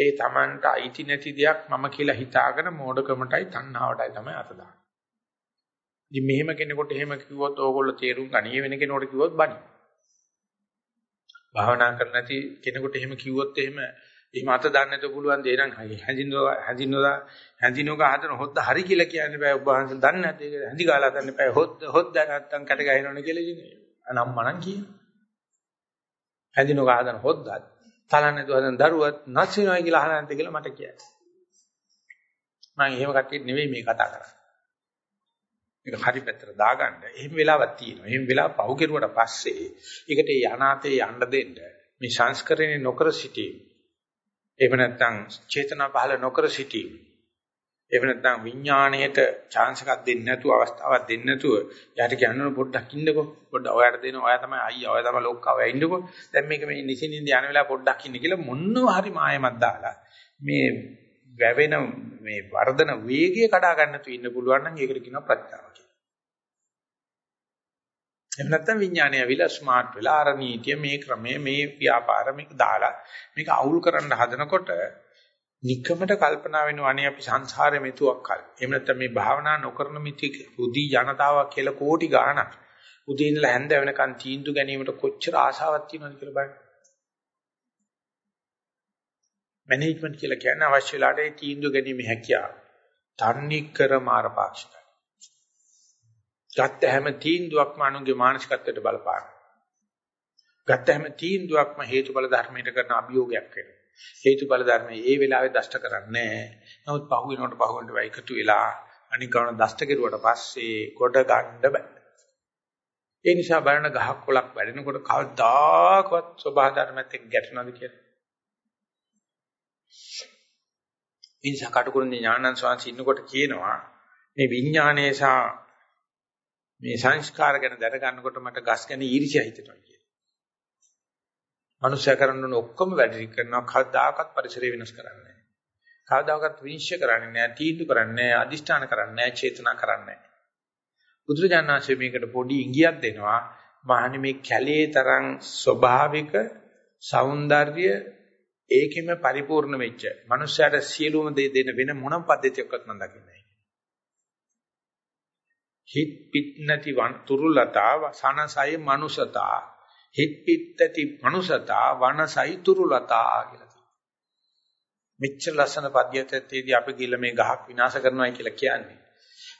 ඒ Tamanට අයිති නැති දෙයක් මම කියලා හිතාගෙන මෝඩකමටයි තණ්හාවටයි තමයි අත දාන්නේ. ඉතින් මෙහෙම කෙනෙකුට එහෙම කිව්වොත් ඕගොල්ලෝ තේරුම් ගනී වෙන කෙනෙකුට කිව්වොත් බනි. භාවනා කරන්න නැති කෙනෙකුට එහෙම කිව්වොත් එහෙම එහෙම අත දාන්නට පුළුවන් දේ නම් හැඳින්නවා හැඳින්නවා හැඳිනුගා හදන හොද්ද හරි කියලා කියන්න බෑ ඔබ වහන්සේ දන්නේ නැති ඒක හැඳි ගාලා දන්න බෑ හොද්ද හොද්ද නැත්තම් කැට ගහනවනේ කියලා ඉන්නේ අනම්මනම් කියන හැඳිනුගා හදන හොද්දත් තලන්නේ තු හදන දරුවත් නැස් වෙනවා කියලා අහලා නැද්ද කියලා මට කියයි. මම එහෙම කට්ටියට නෙවෙයි මේ කතා කරන්නේ. ඒක හරි පැත්තට දාගන්න. එහෙම වෙලාවක් තියෙනවා. එහෙම වෙලාව පහු කෙරුවට පස්සේ ඒකට යනාතේ යන්න දෙන්න. මේ සංස්කරණය නොකර සිටීම. එහෙම නැත්නම් චේතනා පහළ නොකර සිටීම. එහෙම නැත්නම් විඥාණයට chance එකක් දෙන්නේ නැතුව අවස්ථාවක් දෙන්නේ නැතුව යාට කියන්න පොඩ්ඩක් ඉන්නකෝ. පොඩ්ඩක් ඔයාට දෙන ඔයා තමයි අයියා ඔයා තමයි ලොක්කා ඔයා ඉන්නකෝ. දැන් මේක මේ නිසින්ින්ද යන වෙලාව පොඩ්ඩක් ඉන්න කියලා මොන්නව හරි මායමක් දාලා මේ වැවෙන මේ වර්ධන වේගය කඩා ගන්න තු ඉන්න පුළුවන් නම් ඒකට කියනවා ප්‍රඥාව කියලා. එහෙම නැත්නම් විඥානය ඇවිල්ලා ස්මාර්ට් වෙලා අර නීතිය මේ ක්‍රමය මේ ව්‍යාපාර මේක දාලා මේක අවුල් කරන්න හදනකොට නිකමට කල්පනා වෙනවා අනේ අපි සංසාරේ මෙතුවක් කල්. එහෙම නැත්නම් මේ භාවනා නොකරන මිත්‍යික උදී ජනතාවක් කියලා කෝටි ගාණක් උදේ ඉඳලා හැන්ද වෙනකන් තීන්දුව ගැනීමට කොච්චර ආශාවක් තියෙනවද කියලා බලන්න. මැනේජ්මන්ට් කියලා කියන්නේ අවශ්‍ය වෙලාවට ඒ තීන්දුව ගැනීම හැකියාව. තන්නේ කර මාරපාක්ෂික. ගත්ත හැම තීන්දුවක්ම අනුන්ගේ මානසිකත්වයට බලපාන. ගත්ත හැම තීන්දුවක්ම හේතුඵල ධර්මයට කරන අභියෝගයක් වෙනවා. හේතුඵල ධර්මයේ ඒ වෙලාවේ දෂ්ට කරන්නේ නැහැ. නමුත් පහු වෙනකොට පහු වෙනකොට වයිකතු වෙලා අනික කවන දෂ්ට කෙරුවට පස්සේ කොට ගන්න බෑ. ඒ නිසා බලන ගහක් කොලක් වැඩෙනකොට කවදාකවත් සබහා ධර්මයත් එක්ක ගැටෙනවද කියලා. ඉන්සා කටුකුරුනි ඥානන් ස්වාමීන් ඉන්නකොට කියනවා මේ විඥානයේ සහ මේ සංස්කාර ගැන දැන ගන්නකොට මට ගස් ගැන ඊර්ෂ්‍යා හිතෙනවා කියලා. මනුෂ්‍ය කරන්න ඕන ඔක්කොම වැඩි කරනවා කවදාකවත් පරිසරය වෙනස් කරන්නේ නැහැ. කවදාකවත් විනිශ්චය කරන්නේ නැහැ, තීන්දුව කරන්නේ නැහැ, අදිෂ්ඨාන කරන්නේ නැහැ, චේතනා කරන්නේ නැහැ. බුදුරජාණන්සේ මේකට පොඩි ඉඟියක් දෙනවා. මහනි මේ කැලේ තරම් ස්වභාවික సౌందර්ය ඒකෙම පරිපූර්ණ වෙච්ච මනුෂ්‍යයාට සියලුම දේ දෙන වෙන මොනම පද්ධතියක්වත් මම දකින්නේ හිත් පිට නැති තුරුලතා සනසයි මනුසතා හිත් පිටති මනුසතා වනසයි තුරුලතා කියලා තියෙනවා. මෙච්චර ලස්සන පද්‍යතේදී අපි ගිල මේ ගහක් විනාශ කරනවා කියලා කියන්නේ.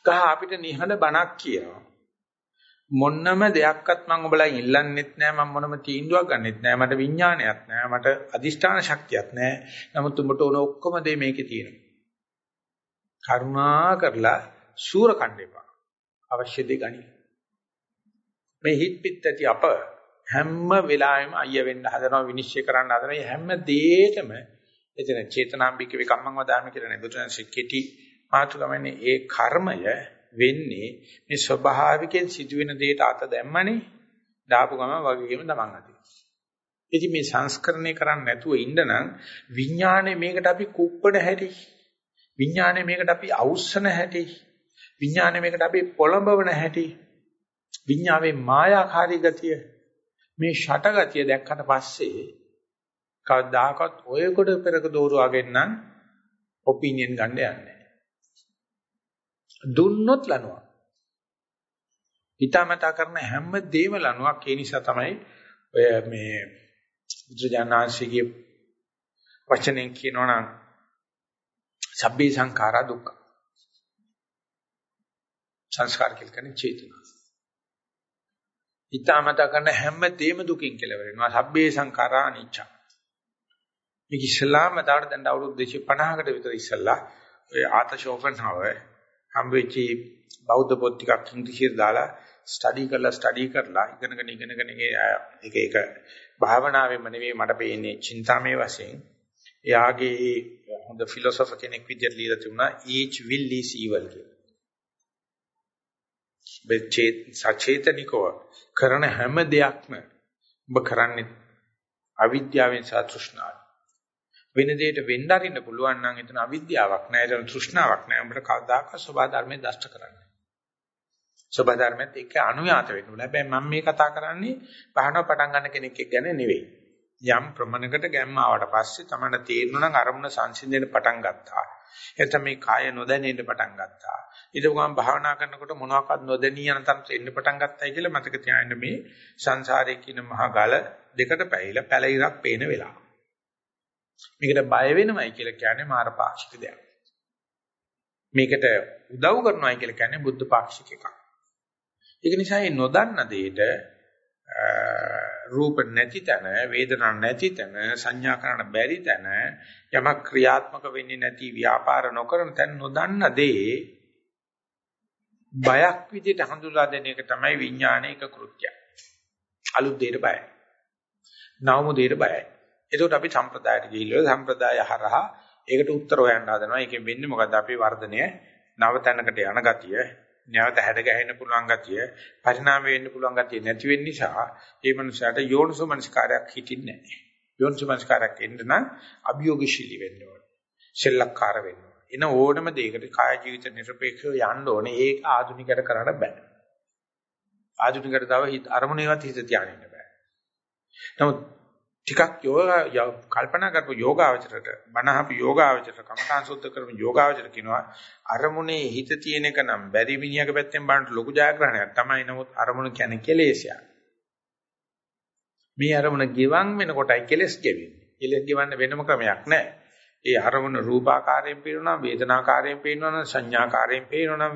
ගහ අපිට නිහඬ බණක් කියනවා. මොන්නම දෙයක්වත් මම ඔබලා ඉල්ලන්නෙත් නෑ මම මොනම තීන්දුවක් ගන්නෙත් නෑ මට විඥානයක් නෑ මට අදිෂ්ඨාන ශක්තියක් නෑ නමුත් උඹට ඕන ඔක්කොම දේ මේකේ තියෙනවා කරුණා කරලා සූර කණ්ඩේපා අවශ්‍ය දේ ගනි. මේ හිත් පිට ඇති අප හැම වෙලාවෙම අයිය වෙන්න හදනවා විනිශ්චය කරන්න හදනවා. හැම දෙයකම එතන චේතනාම්බික විකම්මං වදාම කියලා නේ. බුදුන් සික්කෙටි මාතුකමනේ ඒ කර්මය වෙන්නේ මේ ස්වභාවිකයෙන් සිදුවෙන දෙයට අත දැම්මනේ. දාපු ගම වගේම තමන් අතේ. ඉතින් මේ සංස්කරණය කරන්නේ නැතුව ඉන්න නම් විඥානේ මේකට අපි කුප්පණ හැටි. විඥානේ මේකට අපි අවුස්සන හැටි. විඥානය මේකට අපි පොළඹවන හැටි. විඥාවේ මායාකාරී ගතිය. මේ ෂට ගතිය දැක්කට පස්සේ කවදාකවත් ඔය කොට පෙරක දෝරුවාගෙන නම් ඔපිනියන් ගන්න යන්නේ දුන්නොත් ලනුවක් හිතාමතා කරන හැම දෙයක්ම ලනුවක් ඒ නිසා තමයි ඔය මේ බුදුජානනාංශයේ වචනෙන් කියනවනම් සබ්බේ සංඛාරා දුක්ඛ. සංස්කාර කියලා කියන්නේ චේතනා. ඊටමත කරන හැම තේම දුකින් කෙලවර වෙනවා. සබ්බේ සංඛාරා අනිච්ච. මේක ඉස්ලාම දාට දැන් අවුරුදු 250කට විතර ඉස්සලා ඔය ආත ෂෝපන්හවර් හම්බෙච්චි බෞද්ධ පොත් ටිකක් ඉංග්‍රීසියෙන් දාලා ස්ටඩි කරලා ස්ටඩි කරලා ඉගෙනගෙන ඉගෙනගෙන ඒක ඒක භාවනාවෙම නෙවෙයි මට පේන්නේ චින්තාමේ වශයෙන් එයාගේ හොඳ ෆිලොසොෆර් කෙනෙක් විදිහට ලියලා තිබුණා each will is evil කියලා. සචේතනිකව කරන හැම දෙයක්ම ඔබ කරන්නේ අවිද්‍යාවෙන් සහ තෘෂ්ණාවෙන්. වෙන දෙයකට වෙන්න අරින්න පුළුවන් නම් එතන අවිද්‍යාවක් නෑ එතන තෘෂ්ණාවක් නෑ උඹට කවදාකවත් සබා ධර්මයේ දෂ්ට කරන්නේ. සබා ධර්මයේත් එක්ක අනුයාත වෙන්න ඕනේ. හැබැයි මම මේ කතා කරන්නේ පහනව පටන් ගන්න කෙනෙක් ගැන නෙවෙයි. යම් ප්‍රමණයකට ගැම්ම ආවට පස්සේ තමයි තේරෙනවා නම් අරමුණ සංසිඳෙන්න පටන් ගත්තා. එතන මේ කාය නොදැනෙන්න පටන් ගත්තා. ඊට ගමන් භාවනා කරනකොට මොනවාක්වත් නොදැනී යන තරමට එන්න පටන් ගත්තයි කියලා මතක තියාගන්න මේ සංසාරයේ කියන මහා ගල දෙකට පැහිලා පැලිරක් පේන වෙලාව. මේකට බය වෙනවයි කියලා කියන්නේ මාර පාක්ෂික දෙයක්. මේකට උදව් කරනවයි කියලා කියන්නේ බුද්ධ පාක්ෂික එකක්. ඒක නිසා මේ නොදන්න දෙයට රූප නැති තැන, වේදනා නැති තැන, සංඥා කරන්න බැරි තැන, යමක් ක්‍රියාත්මක වෙන්නේ නැති ව්‍යාපාර නොකරන තැන නොදන්න දේ බයක් විදිහට හඳුලා දෙන එක තමයි විඥානයක කෘත්‍යය. අලුත් දෙයට බයයි. නවමු දෙයට බයයි. එතකොට අපි සම්ප්‍රදායට ගිහිල්ලා සම්ප්‍රදාය හරහා ඒකට උත්තර හොයන්න හදනවා. ඒකෙන් වෙන්නේ මොකද්ද? අපේ වර්ධනය නව තැනකට යන ගතිය, නැවත හැඩ ගැහෙන්න පුළුවන් ගතිය, පරිණාම වෙන්න පුළුවන් ගතිය නැති වෙන්න නිසා මේ මනුස්සයාට යෝනිසෝ මනස්කාරයක් හිටින්නේ නැහැ. යෝනිසෝ මනස්කාරයක් එන්න නම් අභියෝගශීලී වෙන්න ඕනේ. සෙල්ලක්කාර වෙන්න ඕනේ. එන ඕනම දෙයකට කාය ජීවිත නිර්පේක්ෂව යන්න ඕනේ. ඒක ආධුනිකයට කරන්න බෑ. ආධුනිකයට තව අරමුණේවත් හිත තියාගෙන ඉන්න බෑ. නමුත් ටිකක් යෝග කල්පනා කරපු යෝගාවචරයට බණහපු යෝගාවචරයට කමඨාන් සුද්ධ කරපු යෝගාවචර කියනවා අරමුණේ හිත තියෙන එක නම් බැරි මිනිහක පැත්තෙන් බලනට ලොකු ජයග්‍රහණයක් තමයි නමුත් අරමුණ කියන්නේ කෙලෙසයක් මේ අරමුණ ගිවන් වෙනකොටයි කෙලස් ගෙවෙන්නේ කෙලස් ගෙවන්න වෙනම ක්‍රමයක් නැහැ ඒ අරමුණ රූපාකාරයෙන් පේනවා වේදනාකාරයෙන් පේනවා සංඥාකාරයෙන් පේනවා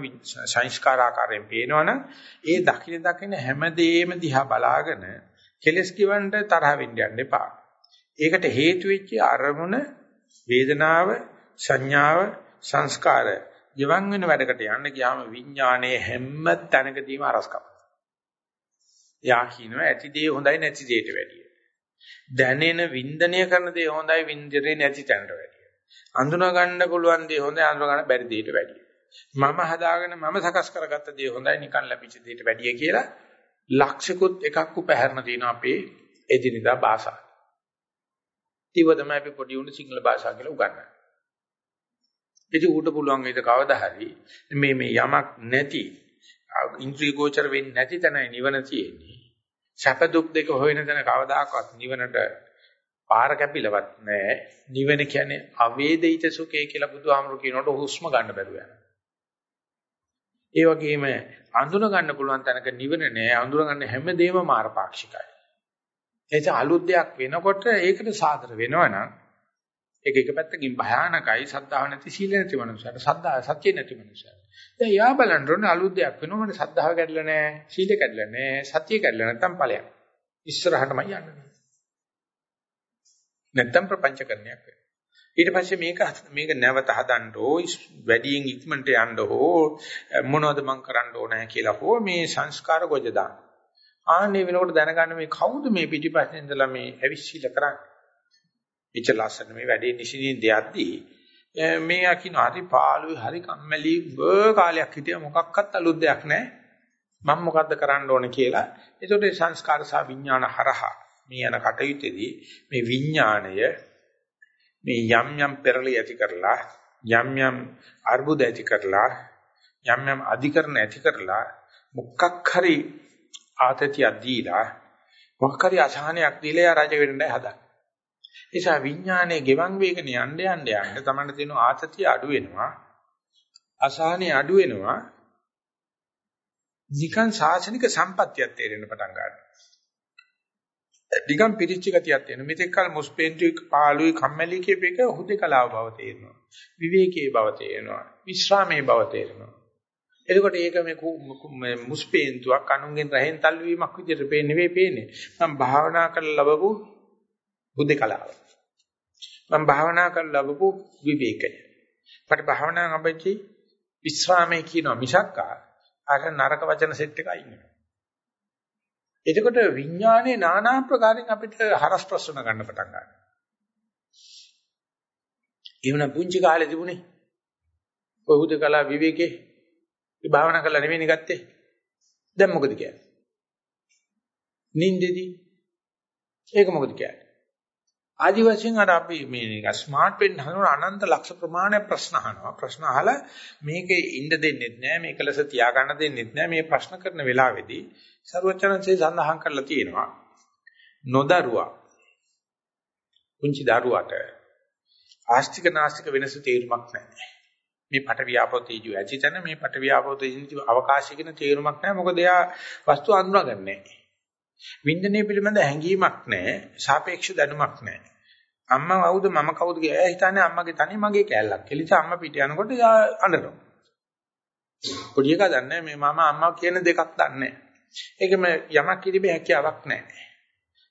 සංස්කාරාකාරයෙන් පේනවා ඒ දකින්න දකින්න හැමදේම දිහා බලාගෙන කෙලස් කිවන්න තරහ වෙන්න යන්න එපා. ඒකට හේතු වෙච්ච අරමුණ වේදනාව සංඥාව සංස්කාර ජීවන් වෙන වැඩකට යන්න ගියාම විඥානයේ හැම තැනකදීම අරස්කම්. යා කියනවා ඇති දේ හොඳයි නැති දේට වැඩිය. දැනෙන වින්දනය කරන දේ හොඳයි වින්දනේ නැති තැනට වැඩිය. අඳුනා ගන්න පුළුවන් දේ හොඳයි අඳුනා ගන්න බැරි දේට වැඩිය. මම හදාගෙන මම සකස් කරගත්ත දේ හොඳයි නිකන් ලැබිච්ච දේට වැඩිය කියලා ලක්ෂිකුත් එකක් උපහැරන තියෙනවා අපේ එදිනදා භාෂාව. ඊව තමයි අපි පොඩි උණු සිංහල භාෂාව කියලා උගන්වන්නේ. ඉතින් ඌට පුළුවන් වේද කවදා හරි මේ මේ යමක් නැති ඉන්ද්‍රිය ගෝචර වෙන්නේ නැති තැනයි නිවන තියෙන්නේ. සැප දුක් දෙක හොයන තැන කවදාකවත් නිවනට පාර කැපිලවත් නැහැ. නිවන කියන්නේ අවේදිත සුඛය කියලා බුදුහාමුදුරු කියනකොට හුස්ම ගන්න බැරුව යනවා. ඒ වගේම අඳුන ගන්න පුළුවන් තැනක නිවන නෑ අඳුර ගන්න හැමදේම මාරපාක්ෂිකයි. එතන අලුත් දෙයක් වෙනකොට ඒකට සාදර වෙනවනම් ඒක එක පැත්තකින් භයානකයි සද්ධාව නැති සීල නැති මනුස්සයට සද්ධා සත්‍ය නැති මනුස්සයට. දැන් යා බලන්න ඕනේ අලුත් දෙයක් වෙනවා මට සද්ධාව කැඩලා නෑ සීල කැඩලා නෑ සත්‍ය කැඩලා නැත්තම් ඵලයක්. ඉස්සරහටමයි යන්නේ. නැත්තම් ප්‍රපංචකරණයක් වෙනවා. ඊට පස්සේ මේක මේක නැවත හදන්න ඕ වැඩියෙන් ඉක්මනට යන්න ඕ මොනවද මං කරන්න ඕනේ කියලා හෝ මේ සංස්කාර ගොජ දාන්න. ආන්නේ වෙනකොට දැනගන්න මේ කවුද මේ පිටිපස්සේ ඉඳලා මේ ඇවිස්සීල කරන්නේ. ඉච්ච ලස්සන මේ වැඩේ නිසින්ින් දෙයක්දී මේ අකින හරි පාළුයි හරි කම්මැලි බ කාලයක් හිටිය මොකක්වත් අලුත් දෙයක් නැහැ. මම මොකද්ද කරන්න ඕනේ කියලා. ඒකට සංස්කාර සහ විඥාන හරහා මේ යන කටයුත්තේදී මේ විඥාණය මේ යම් යම් පෙරලි ඇති කරලා යම් යම් අර්බුද ඇති කරලා යම් යම් අධිකරණ ඇති කරලා මොකක් හරි ආතතියක් දීලා මොකක් හරි අසහනයක් දීලා යා රජ වෙන්නයි හදන්නේ. නිසා විඥානයේ ගෙවන් වේගන යන්න යන්න යන්න තමයි තියෙන ආතතිය අඩු වෙනවා. අසහනෙ අඩු වෙනවා. නිකන් සාසනික සම්පත්තියක් තේරෙන්න පටන් ගන්නවා. නිකන් පිරිච්ච ගතියක් තියෙනවා. මෙතෙක් කල මුස්පෙන්තු පාළුයි කම්මැලි කියපේක හුදේකලාව බව තේරෙනවා. විවේකී බව තේරෙනවා. විශ්‍රාමයේ බව තේරෙනවා. එතකොට ඒක මේ මුස්පේන්තුවක් අනුන්ගෙන් රහෙන් තල්වීමක් විදිහට පේන්නේ නෙවෙයි පේන්නේ. මම භාවනා කරලා ලැබපු බුද්ධකලාව. මම භාවනා කරලා ලැබපු විවේකය. මට භාවනා අබෙච්චි විස්රාමයේ කියනවා මිසක් අර නරක වචන සෙට් එක අයින් වෙනවා. එතකොට විඥානයේ নানা ආකාරයෙන් අපිට හරස් ප්‍රශ්න ගන්න පටන් ගන්නවා. එහෙම පුංචි කාලේ තිබුණේ කොහොමද කලා විවේකේ ඒ භාවනා කරලා නෙවෙයිනේ ගත්තේ. දැන් මොකද කියන්නේ? නින්දෙදි ඒක මොකද කියන්නේ? ආදි වශයෙන් අර අපි මේ නික ස්මාර්ට් වෙන්න හදන අනන්ත ලක්ෂ ප්‍රමාණයක් ප්‍රශ්න අහනවා. ප්‍රශ්න අහලා මේකේ ඉන්න දෙන්නෙත් නෑ මේකලස තියාගන්න දෙන්නෙත් නෑ මේ ප්‍රශ්න කරන වෙලාවේදී ਸਰවචනන්සේ සඳහන් කරලා තියෙනවා. නොදරුවා කුංචි දරුවාට ආස්තික නාස්තික වෙනස තේරුමක් නැහැ. මේ පට වියාපෝ තේජු ඇති තැන මේ පට වියාපෝ තේජු අවකාශය කියන තේරුමක් නැහැ මොකද එයා වස්තු අඳුනගන්නේ වින්දනය පිළිබඳ හැඟීමක් නැහැ. සාපේක්ෂ දැනුමක් නැහැ. අම්මා කවුද මම කවුද කියලා එයා හිතන්නේ අම්මගේ තනි මගේ කෑල්ලක්. කියලා ඉතින් අම්මා පිට යනකොට එයා අඬනවා. පොඩි එකා දන්නේ මේ මම අම්මා කියන දෙකක් දන්නේ ඒකම යමක් කිරිබේ හැකියාවක් නැහැ.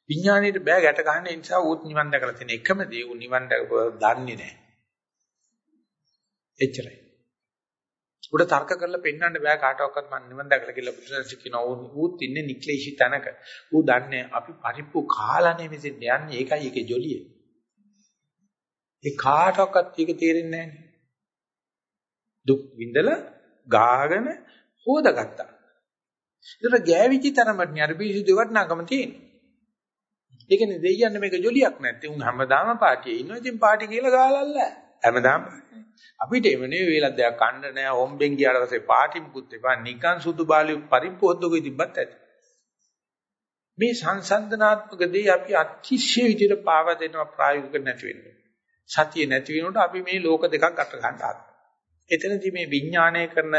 විඥාණයට බෑ ගැට ගන්න. නිසා ඌත් නිවන් දැකලා තියෙන එකම දේ ඌ නිවන් දැකපුවා දන්නේ නැහැ. එච්චරයි. උඩ තර්ක කරලා පෙන්වන්න බෑ කාටවත් මම නිවන් දැකලා කියලා බුදුසසුන කියනවා ඌත් ඉන්නේ නික්ලේශී තැනක. ඌ දන්නේ අපි පරිප්පු කාලානේ මෙතෙන් යන්නේ ඒකයි ඒකේ ජොලිය. ඒ කාටවත් ඒක තේරෙන්නේ නැහැ. දුක් විඳලා ගාගෙන හොදගත්තා. ඒතර ගෑවිචි තරමට නිර්පීසි දෙවට නගම තියෙනවා. ඒකනේ දෙයියන්න මේක ජොලියක් නැත්තේ උන් හැමදාම පාටියේ ඉන්නවා. ඉතින් පාටි කියලා ගාලල්ල. හැමදාම. අපිට එම නෙවෙයි වේලක් දෙයක් කන්න නෑ හොම්බෙන් ගියාට පස්සේ පාටි මුකුත් එපා නිකන් සුදු බාලි පරිප්පොද්දකෙ තිබ්බත් ඇති. මේ සංසන්දනාත්මක දේ අපි අතිශය විදිහට පාව දෙනවා ප්‍රායෝගික නැති වෙන්නේ. සතිය නැති වෙනකොට අපි මේ ලෝක දෙකක් අට ගන්න ආද එතනදී මේ විඥාණය කරන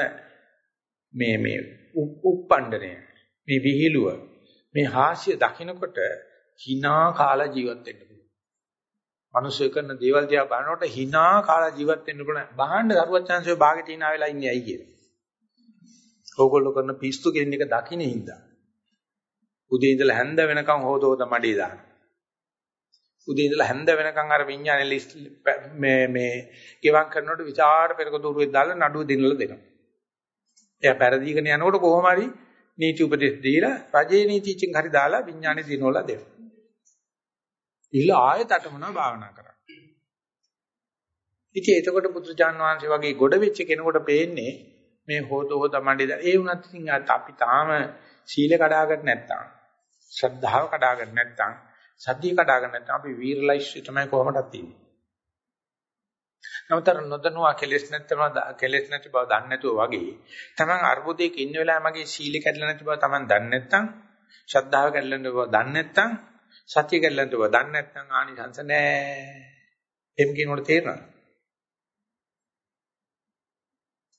මේ මේ උප්පණ්ඩනය මේ විහිළුව මේ හාස්‍ය දකින්නකොට hina කාලා ජීවත් වෙන්න මිනිස්සු කරන දේවල් දිහා බලනකොට hina කාලා ජීවත් වෙන්න පුළුවන්. බහන්න දරුවචාන්සේ භාගෙට hina වෙලා ඉන්නේ ඇයි කියලා. ඕගොල්ලෝ කරන පිස්සු කෙනෙක් එක දකින්නේ හින්දා. උදේ ඉඳලා හැන්ද වෙනකන් හොදෝද මඩේ දාන. උදේ ඉඳලා හැන්ද වෙනකන් අර විඤ්ඤාණය ලිස්ට් මේ මේ ගෙවම් කරනකොට විචාර පෙරක දුරුවේ දාලා නඩුව දෙන්නලා දෙනවා. එයා පෙරදීගෙන යනකොට කොහොම හරි නීති උපදෙස් දීලා රජයේ නීතිචින් හරි දාලා විඤ්ඤාණය දිනවලා දෙනවා. ඉල්ල ආයෙත් අටමනවා භාවනා කරා. ඉතින් එතකොට පුත්‍රජාන් වහන්සේ වගේ ගොඩ වෙච්ච කෙනෙකුට පේන්නේ මේ හොත හොත මණ්ඩේ ඒ වුණත් ඉතින් අපි තාම සීල කඩාගන්න නැත්තම් ශ්‍රද්ධාව කඩාගන්න නැත්තම් සතිය කඩාගන්න නැත්තම් අපි වීරලයිස් තමයි කොහොමදත් තියෙන්නේ. නමුත් නොදන්නවා කෙලෙස් නැත්තම කෙලෙස් නැති බව දන්නේ නැතුව වගේ තමන් අර්බුදයක ඉන්න වෙලාව මගේ සීල කැඩලා නැති බව තමන් දන්නේ නැත්තම් ශ්‍රද්ධාව කැඩලා නැති බව දන්නේ නැත්තම් සත්‍ය කැඩලන්ට බව දන්නේ නැත්නම් ආනිසංස නැහැ. එම් කියනකොට තේරෙනවද?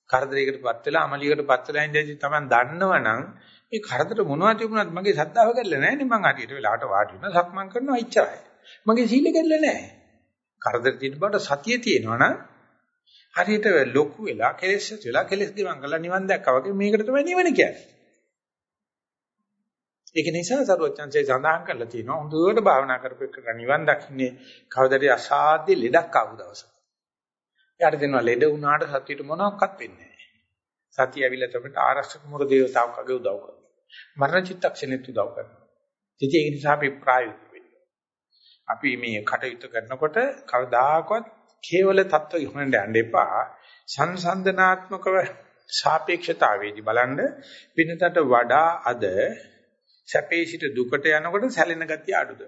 කරදරයකටපත් වෙලා අමලියකටපත් වෙලා ඉඳි තමයි දන්නවනම් මේ කරදර මොනවද තිබුණත් මගේ සද්ධාව කැඩලා නැහැ නේ මං හරියට වෙලාවට වාඩි වෙනවා සක්මන් කරනවා ඉච්චරයි. මගේ සීල කැඩලා නැහැ. කරදර තියෙන බවට සතිය තියෙනවනම් හරියට ලොකු වෙලා කෙලෙස් වෙලා කෙලෙස් ගමන් කරලා නිවන් දැක්කා වගේ මේකට තමයි නිවන කියන්නේ. ඒක නිසා සරුවචන්සේ සඳහන් කරලා තියෙනවා හොඳට භාවනා කරපෙන්න නිවන් දකින්නේ කවදාද අසාධ්‍ය ලෙඩක් ආපු දවසක. යාට දෙනවා ලෙඩ වුණාට සතියට මොනවත් වෙන්නේ නැහැ. සතිය ඇවිල්ලා තමයි ආරක්ෂක මුර දේවතාවක් අගේ උදව් කරනවා. මරණ චිත්තක්ෂණෙත් උදව් කරනවා. ඉතින් ඒ නිසා අපි ප්‍රායෝගික වෙන්නේ. අපි මේ කටයුතු කරනකොට කවදාකවත් කේවල தত্ত্ব හොයන්න යන්න එපා. සංසන්දනාත්මකව සාපේක්ෂතාවයේදී බලන්න වෙනතට වඩා අද සැපේ සිට දුකට යනකොට සැලෙන ගතිය අඩුද?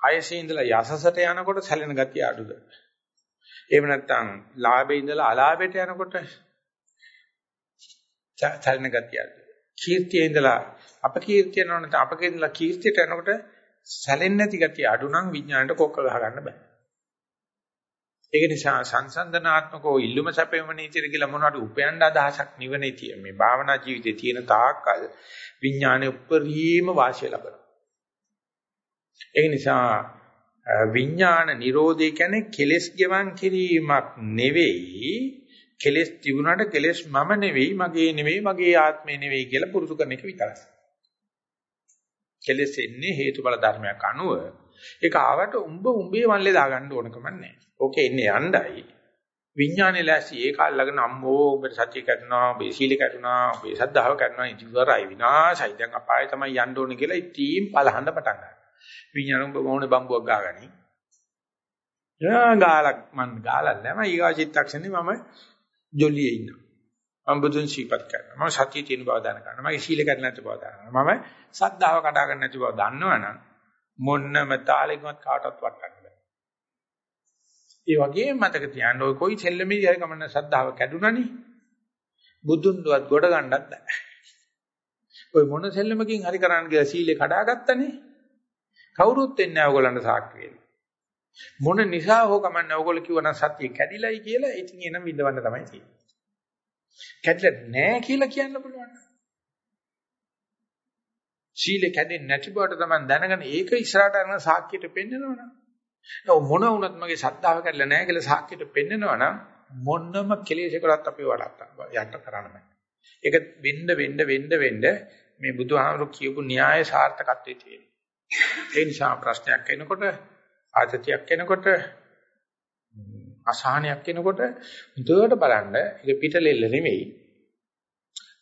ආයසේ ඉඳලා යසසට යනකොට සැලෙන ගතිය අඩුද? එහෙම නැත්නම් ලාභේ ඉඳලා අලාභයට යනකොට සැලෙන ගතියද? කීර්තියේ ඉඳලා අපකීර්තිය යනවනේ අපකේ ඉඳලා කීර්තියට යනකොට සැලෙන්නේ නැති ගතිය අඩු නම් විඥාණයට කොක්ක ගහ ගන්න බෑ. ඒක නිසා සංසන්දනාත්මකව ඉල්ලුම සැපෙම නීතිය කියලා මොනවද උපයන්න අදහසක් නිවනේ තියෙන මේ භාවනා ජීවිතේ තියෙන තාක්කල් විඥානයේ උපරිම වාසිය ලබනවා. ඒ නිසා විඥාන නිරෝධය කියන්නේ කෙලෙස් ගෙවන් කිරීමක් නෙවෙයි කෙලෙස් තිබුණාට කෙලෙස් මම නෙවෙයි මගේ නෙවෙයි මගේ ආත්මේ නෙවෙයි කියලා පුරුදු කරන එක විතරයි. කෙලෙස් එන්නේ හේතුඵල ධර්මයක් අනුව ඒක ආවට උඹ උඹේ මල්ලේ දාගන්න ඕනකම නැහැ. ඕකේ ඉන්නේ යණ්ඩයි. විඥානේ ලැසි ඒක අල්ලගෙන අම්මෝ ඔබට සත්‍ය කරනවා, ඔබේ සීල කරනවා, ඔබේ සද්ධාව කරනවා ඉතිවරයි විනාශයි. දැන් අපාය තමයි යන්න ඕනේ කියලා ඉතින් පලහඳ පටන් ගන්නවා. විඥාන උඹ මොනේ බම්බුවක් ගාගනි. යා ගාලක් මන් ගාලක් නැහැ. ඊගා චිත්තක්ෂණේ මම ජොලියේ ඉන්නවා. මම බුදුන් ශීපත් කරනවා. මම සතිය තියෙන බව දැනගන්නවා. මගේ සීල කඩ නැති බව දැනගන්නවා. මම සද්ධාව කඩා ගන්න නැති බව දන්නවනම් මොන්නම තාලෙකවත් කාටවත් වටන්න බෑ. ඒ වගේම මතක තියාගන්න ඔය කොයි සෙල්ලමේදී හරි කමන්න සද්ධාව කැඩුනනේ. බුදුන් දුවත් ගොඩ ගන්නත් බෑ. ඔය මොන සෙල්ලමකින් හරි කරන්න කියලා සීලේ කඩාගත්තනේ. කවුරුත් එන්නේ නැහැ ඔයගොල්ලන්ට සාක්ෂි වෙන්න. මොන නිසා හෝ කමන්නේ ඔයගොල්ලෝ කිව්වනම් සත්‍ය කැඩිලයි කියලා ඉතින් එනම් විඳවන්න තමයි තියෙන්නේ. කැඩිලා නැහැ කියලා කියන්න පුළුවන්. සීල කැඩෙන්නේ නැති බවට තමයි දැනගෙන ඒක ඉස්සරහට යන සාක්කියට පෙන්නනවනම්. නෝ මොන වුණත් මගේ ශ්‍රද්ධාව කැඩලා නැහැ කියලා සාක්කියට පෙන්නනවනම් මොන්නම කෙලෙසකටත් අපි වඩා යට කරන්න බෑ. ඒක වෙන්න වෙන්න වෙන්න වෙන්න මේ බුදුහාමුදුරු කියපු න්‍යාය සාර්ථකත්වයේ තියෙනවා. ඒ නිසා ප්‍රශ්නයක් එනකොට ආතතියක් එනකොට අසහනයක් එනකොට මුදුවට බලන්න ඒක පිටලෙල්ල නෙමෙයි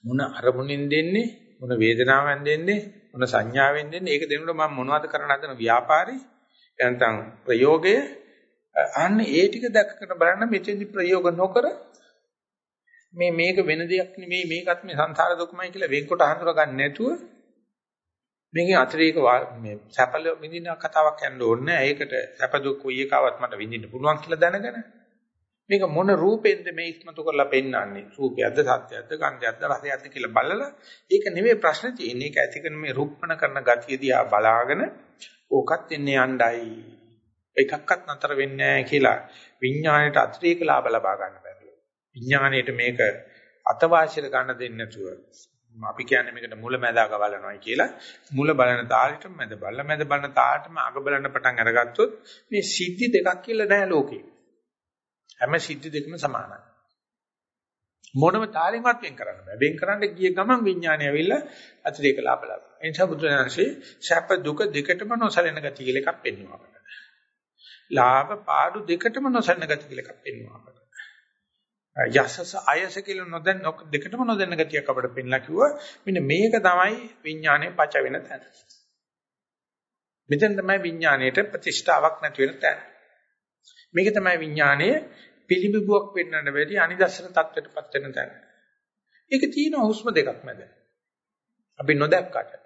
මොන අරමුණෙන් දෙන්නේ මොන වේදනාවෙන් දෙන්නේ මොන සංඥාවෙන් දෙන්නේ ඒක දෙනකොට මම මොනවද කරන්න හදන ව්‍යාපාරේ? නැත්නම් ප්‍රයෝගය? අන්න ඒ ටික දැක්කකට බලන්න මෙතෙන්දි ප්‍රයෝග නොකර මේ මේක වෙන දෙයක් නෙමෙයි මේකත් මේ සංසාර දුකමයි කියලා වෙන්කොට හඳුනා ගන්න නැතුව මේකේ අතිරේක මේ සැපල විඳින කතාවක් යන්න ඕනේ. ඒකට සැප දුක් කොයි එකවත් මට විඳින්න පුළුවන් කියලා දැනගෙන මේක මොන රූපෙන්ද මේ ඉස්මතු කරලා පෙන්වන්නේ? රූපයක්ද සත්‍යයක්ද ගන්ධයක්ද රසයක්ද කියලා බලලා ඒක නෙමෙයි ප්‍රශ්නේ තියෙන්නේ. ඒක ඇති කරන මේ රූපණ කරන ගතිය දිහා බලාගෙන ඕකත් එන්නේ යණ්ඩයි. එකක්වත් නතර වෙන්නේ නැහැ කියලා විඥාණයට අතිරේක ලාභ ලබා ගන්න බැහැ විඥාණයට මේක අතවාසියට ගන්න දෙන්නේ නැතුව අපි කියන්නේ මේකට මුල මැදාක බලනවායි කියලා. මුල බලන තාලෙට මැද බලන මැද බලන තාලෙටම අග බලන්න පටන් අරගත්තොත් මේ සිද්ධි දෙකක් කියලා නැහැ ලෝකේ. හැම සිද්ධි දෙකම සමානයි. මොනම තාලෙන්වත් වෙන් කරන්න බෑ. වෙන් කරන්න ගිය ගමන් විඥානය ඇවිල්ලා අතිරේක ලාභ ලබනවා ඒ නිසා බුදුරජාණන්සේ සැප දුක දෙකටම නොසලෙන ගතිය කියලා එකක් පෙන්වනවා අපට. ලාභ පාඩු දෙකටම නොසලෙන ගතිය කියලා එකක් පෙන්වනවා අපට. යසස අයස කියලා නොදැන දෙකටම නොදැන ගතියක් අපිට පෙන්ලා කිව්වා. මෙන්න මේක තමයි විඥානයේ පච වෙන තැන. මෙතෙන් තමයි විඥාණයට ප්‍රතිෂ්ඨාවක් නැති වෙන තැන. මේක තමයි විඥානයේ පිළිඹුවක් වෙන්නට බැරි අනිදස්සන තත්ත්වයටපත් වෙන තැන. ඒක තියෙන හුස්ම දෙකක් මැද. අපි නොදැක්කට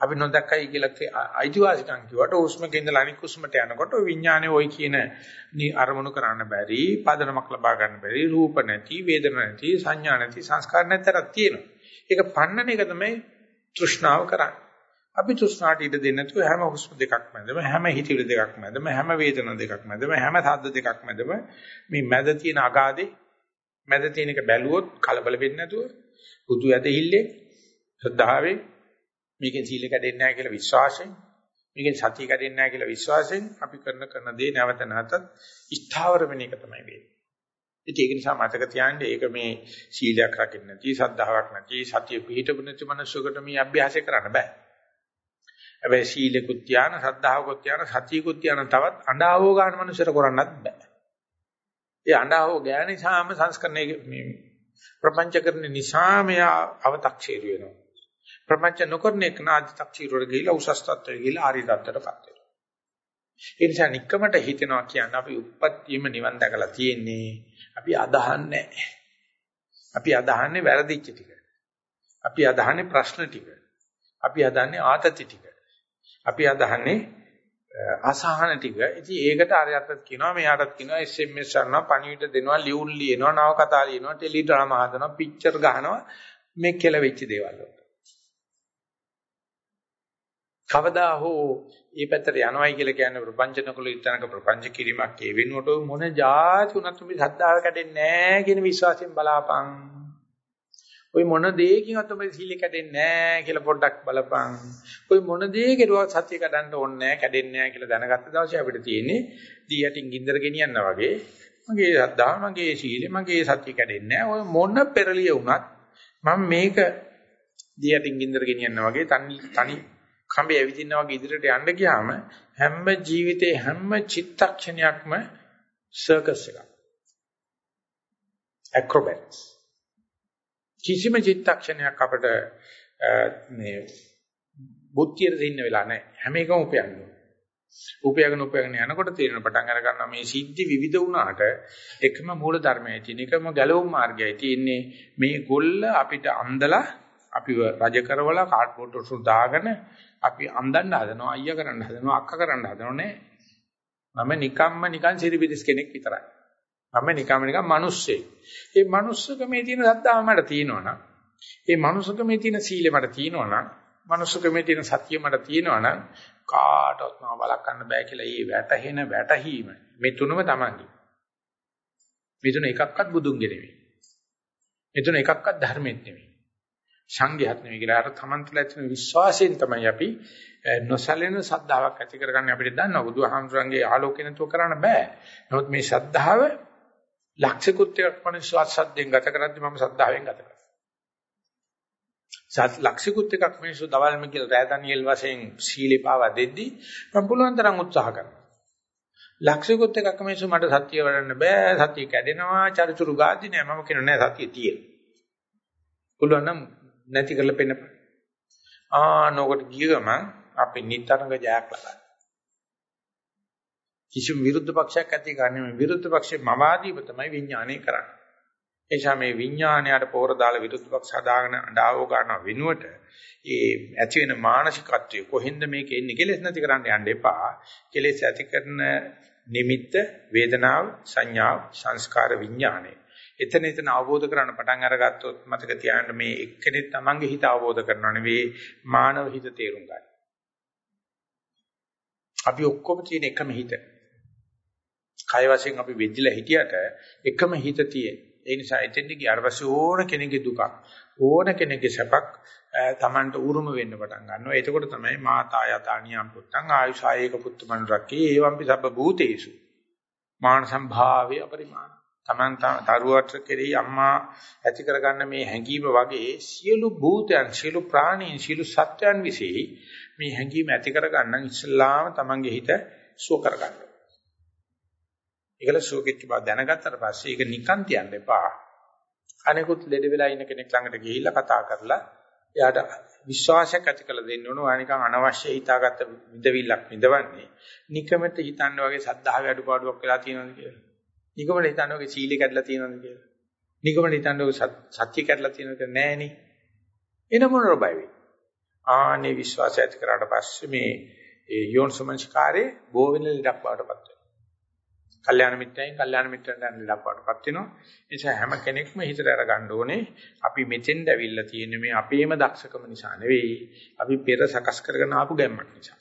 අපි නොදැක්කයි කියලා අයිතිවාසිකම් කිව්වට උස්මක ඉඳලා අනික් උස්මට යනකොට විඥානේ ওই කියන අරමුණු කරන්න බැරි පදනමක් ලබා ගන්න බැරි රූප නැති වේදන නැති සංඥා නැති සංස්කාර නැතරක් තියෙනවා. ඒක පන්නන එක තමයි තෘෂ්ණාව කරන්නේ. අපි තෘෂ්ණාට ඉඩ දෙන්නේ නැතුව හැම හුස්ම දෙකක් මැදම හැම හිතිවිලි දෙකක් මැදම හැම වේදන දෙකක් මැදම හැම සද්ද දෙකක් මැදම මේ මැද තියෙන අගාදේ මැද තියෙන එක බැලුවොත් කලබල වෙන්නේ නැතුව බුදු ඇදහිල්ලේ ශ්‍රද්ධාවේ මේකෙන් සීල කැඩෙන්නේ නැහැ කියලා විශ්වාසයෙන් මේකෙන් සතිය කැඩෙන්නේ නැහැ කියලා විශ්වාසයෙන් අපි කරන කරන දේ නැවත නැවතත් ස්ථාවර වෙන එක තමයි වෙන්නේ. ඒක නිසා මතක තියාගන්න ඒක මේ සීලයක් රකින්න නැති සද්ධාාවක් නැති සතිය පිහිටපු නැති මනුස්සයෙකුට මේ අභ්‍යාසය කරන්න බෑ. හැබැයි සීලෙකුත් ධාන, සද්ධාවකුත් ධාන, සතියකුත් ධාන තවත් අඬාවෝ ගන්න මිනිස්සුර කරන්නත් බෑ. ඒ අඬාවෝ ගෑ නිසාම සංස්කරණය මේ ප්‍රපංචකරණ නිසාම යා අව탁ෂීරු වෙනවා. ප්‍රපංච නොකරන එක නාජ탁ෂීරුවට ගිහිලා උසස් තත්ත්වයට ගිහිලා ආර්ය තත්ත්වයටපත් වෙනවා. ඒ නිසා নিকකමට හිතෙනවා කියන්නේ අපි උප්පත්තියම නිවන් දැකලා තියෙන්නේ. අපි අදහන්නේ අපි අදහන්නේ වැරදිච්ච ටික. අපි අදහන්නේ ප්‍රශ්න ටික. අපි අදහන්නේ ආතති ටික. අපි අදහන්නේ අසහන ටික. ඉතින් ඒකට අරයටත් කියනවා මෙයාටත් කියනවා SMS කරනවා පණිවිඩ දෙනවා ලියුම් ලියනවා නව කතා ලියනවා ටෙලි ඩ්‍රාමා හදනවා පික්චර් ගහනවා මේ කෙලවෙච්ච දේවල් වලට. කවදා හෝ මේ පැත්තට යනවයි කියලා කියන්නේ ප්‍රපංචනකල ඉතනක ප්‍රපංච කිරීමක් ඒ වෙනුවට මොන જાති උනත් මේ සද්ධාව කැඩෙන්නේ නැහැ කියන විශ්වාසයෙන් බලාපන්. ওই මොන දෙයකින්වත් ඔබ සීල කැඩෙන්නේ නැහැ කියලා පොඩ්ඩක් බලපන්. ওই මොන දේ කෙරුවා සත්‍ය කඩන්න ඕනේ නැහැ කැඩෙන්නේ නැහැ කියලා දැනගත්ත දවසේ අපිට තියෙන්නේ දී යටින් ගින්දර ගෙනියනවා වගේ මගේ ශ්‍රද්ධාව මගේ සීලය මගේ සත්‍ය කැඩෙන්නේ නැහැ. ඔය මොන පෙරලිය වුණත් මම මේක දී යටින් ගින්දර ගෙනියනවා වගේ තනි තනි කඹේ ඇවිදිනා වගේ ඉදිරියට යන්න ගියාම හැම ජීවිතේ හැම චිත්තක්ෂණයක්ම සර්කස් එකක්. acrobats කිසිම චිත්තක්ෂණයක් අපිට මේ බුද්ධියට දෙන්න වෙලා නැහැ. හැම එකම උපයන්නේ. උපයගෙන උපයගෙන යනකොට තේරෙන පටන් අර ගන්නවා මේ සිද්ධි විවිධ වුණාට එකම මූල ධර්මයයි තියෙන එකම ගැලවුම් මාර්ගයයි තියෙන්නේ මේ ගොල්ල අපිට අන්දලා අපිව රජ කරවලා කාඩ්බෝඩ් වලට දාගෙන අපි අන්දන්න හදනවා අයියා කරන්න හදනවා අක්කා කරන්න හදනෝ නෑ මම නිකම්ම නිකන් සිරිබිරිස් කෙනෙක් විතරයි මම නිකම්ම නිකන් මිනිස්සෙක් ඒ මිනිස්සකමේ තියෙන සද්ධාව මට තියෙනවනම් ඒ මිනිස්සකමේ තියෙන සීලෙ මට තියෙනවනම් මිනිස්සකමේ තියෙන සතිය මට තියෙනවනම් කාටවත් මම බලකන්න බෑ කියලා ඒ වැටහෙන වැටහීම මේ තුනම තමයි මේ තුන එකක්වත් බුදුන්ගේ නෙවෙයි මේ තුන එකක්වත් ධර්මෙත් නෙවෙයි සංඝයාත් නෙවෙයි කියලා අර තමන්තල ඇතින විශ්වාසයෙන් තමයි අපි නොසැලෙන සද්ධාාවක් ඇති කරගන්න. අපිට දන්නවා බුදුහාමුදුරන්ගේ ආලෝකය නැතුව කරන්න බෑ. නමුත් මේ සද්ධාව ලක්ෂිකුත් එකක් මනුෂ්‍යවත් සද්දෙන් ගත කරද්දි මම සද්ධාවෙන් ගත කරා. සත් ලක්ෂිකුත් එකක් මිනිස්සු දවල් මිකල් රෑ දනියෙල් වශයෙන් සීලේ පාවා දෙද්දි මම පුළුවන් තරම් උත්සාහ කරනවා. ලක්ෂිකුත් එකක් මිනිස්සු මට සත්‍ය වඩන්න බෑ සත්‍ය කැඩෙනවා චරිචුරු ගාදි නෑ මම කියන නෑ සත්‍ය තියෙන. පුළුවන් නම් නැති කරලා පෙන්නපන්. ආ නෝකට ගිය ගමන් අපි නිතරම ජයක් ලබනවා. කිසිම විරුද්ධ පක්ෂයක් ඇති ගන්න මේ විරුද්ධ පක්ෂේ මවාදීව තමයි විඥානය කරන්නේ. ඒ නිසා මේ විඥානයට පෝර දාලා විරුද්ධ පක්ෂ හදාගෙන අඬාවෝ ගන්න වෙනුවට ඒ ඇති වෙන මානසිකත්වය කොහෙන්ද මේක එන්නේ කෙලෙස් නැති කරන්න යන්න එපා. කෙලෙස් ඇති කරන නිමිත්ත වේදනාව සංඥාව සංස්කාර විඥානය එතන එතන අවබෝධ කරගන්න පටන් අරගත්තොත් මතක තියාගන්න මේ එක්කෙනෙක් තමන්ගේ හිත අවබෝධ කරනවා නෙවෙයි මානව හිත තේරුම් ගන්න. අපි ඔක්කොම තියෙන එකම හිත. කය වශයෙන් අපි වෙද්දිලා හිටියට එකම හිත තියෙන. ඒ නිසා එතෙන්දි ගියාට පස්සේ ඕන කෙනෙකුගේ දුකක් ඕන කෙනෙකුගේ සැපක් තමන්ට උරුම වෙන්න පටන් ගන්නවා. එතකොට තමයි මාතා යතානියම් පුත්තං ආයුෂායේක පුත්තමන් රකේ එවම්පි සබ්බ භූතේසු මාන සම්භාවේ අපරිමාණ Taman තරුවට කෙරෙහි අම්මා ඇති කරගන්න මේ හැඟීම වගේ සියලු භූතයන් සියලු ප්‍රාණීන් සියලු සත්‍යයන් વિશે මේ හැඟීම ඇති කරගන්න ඉස්ලාම Tamanගේ හිත සුව කරගන්න. ඒකල සුවකෙච්ච බව දැනගත්තට පස්සේ ඒක නිකන් තියන්න එපා. අනිකුත් ලෙඩ වෙලා ඉන්න කෙනෙක් ළඟට ගිහිල්ලා කතා කරලා එයාට විශ්වාසයක් ඇති කළ දෙන්න ඕන. ඔයා නිකන් අනවශ්‍ය හිතාගත්ත විදවිල්ලක් විදවන්නේ. නිකමෙට හිතන්න වගේ සද්ධාවේ අඩුපාඩුවක් වෙලා තියෙනවද කියලා. නිගමන හිතන්නේ ඔගේ සීලය කැඩලා තියෙනවද කියලා. නිගමන හිතන්නේ ඔගේ සත්‍ය කැඩලා තියෙනවද නෑනේ. එන මොන රබයි වෙයි. ආනේ විශ්වාසය ඇති කරාට පස්සේ මේ ඒ යෝන්සමංස්කාරේ බෝ වෙන ලඩක් බවටපත් වෙනවා. කල්යාණ මිත්‍රයන් කල්යාණ මිත්‍රයන් දැන් ලඩක් බවටපත් වෙනවා. ඒ නිසා හැම කෙනෙක්ම හිතට අරගන්න ඕනේ අපි මෙතෙන්ද ඇවිල්ලා තියෙන්නේ මේ අපේම දක්ෂකම නිසා නෙවෙයි. අපි පෙර සකස් කරගෙන ආපු ගැම්මක් නිසා.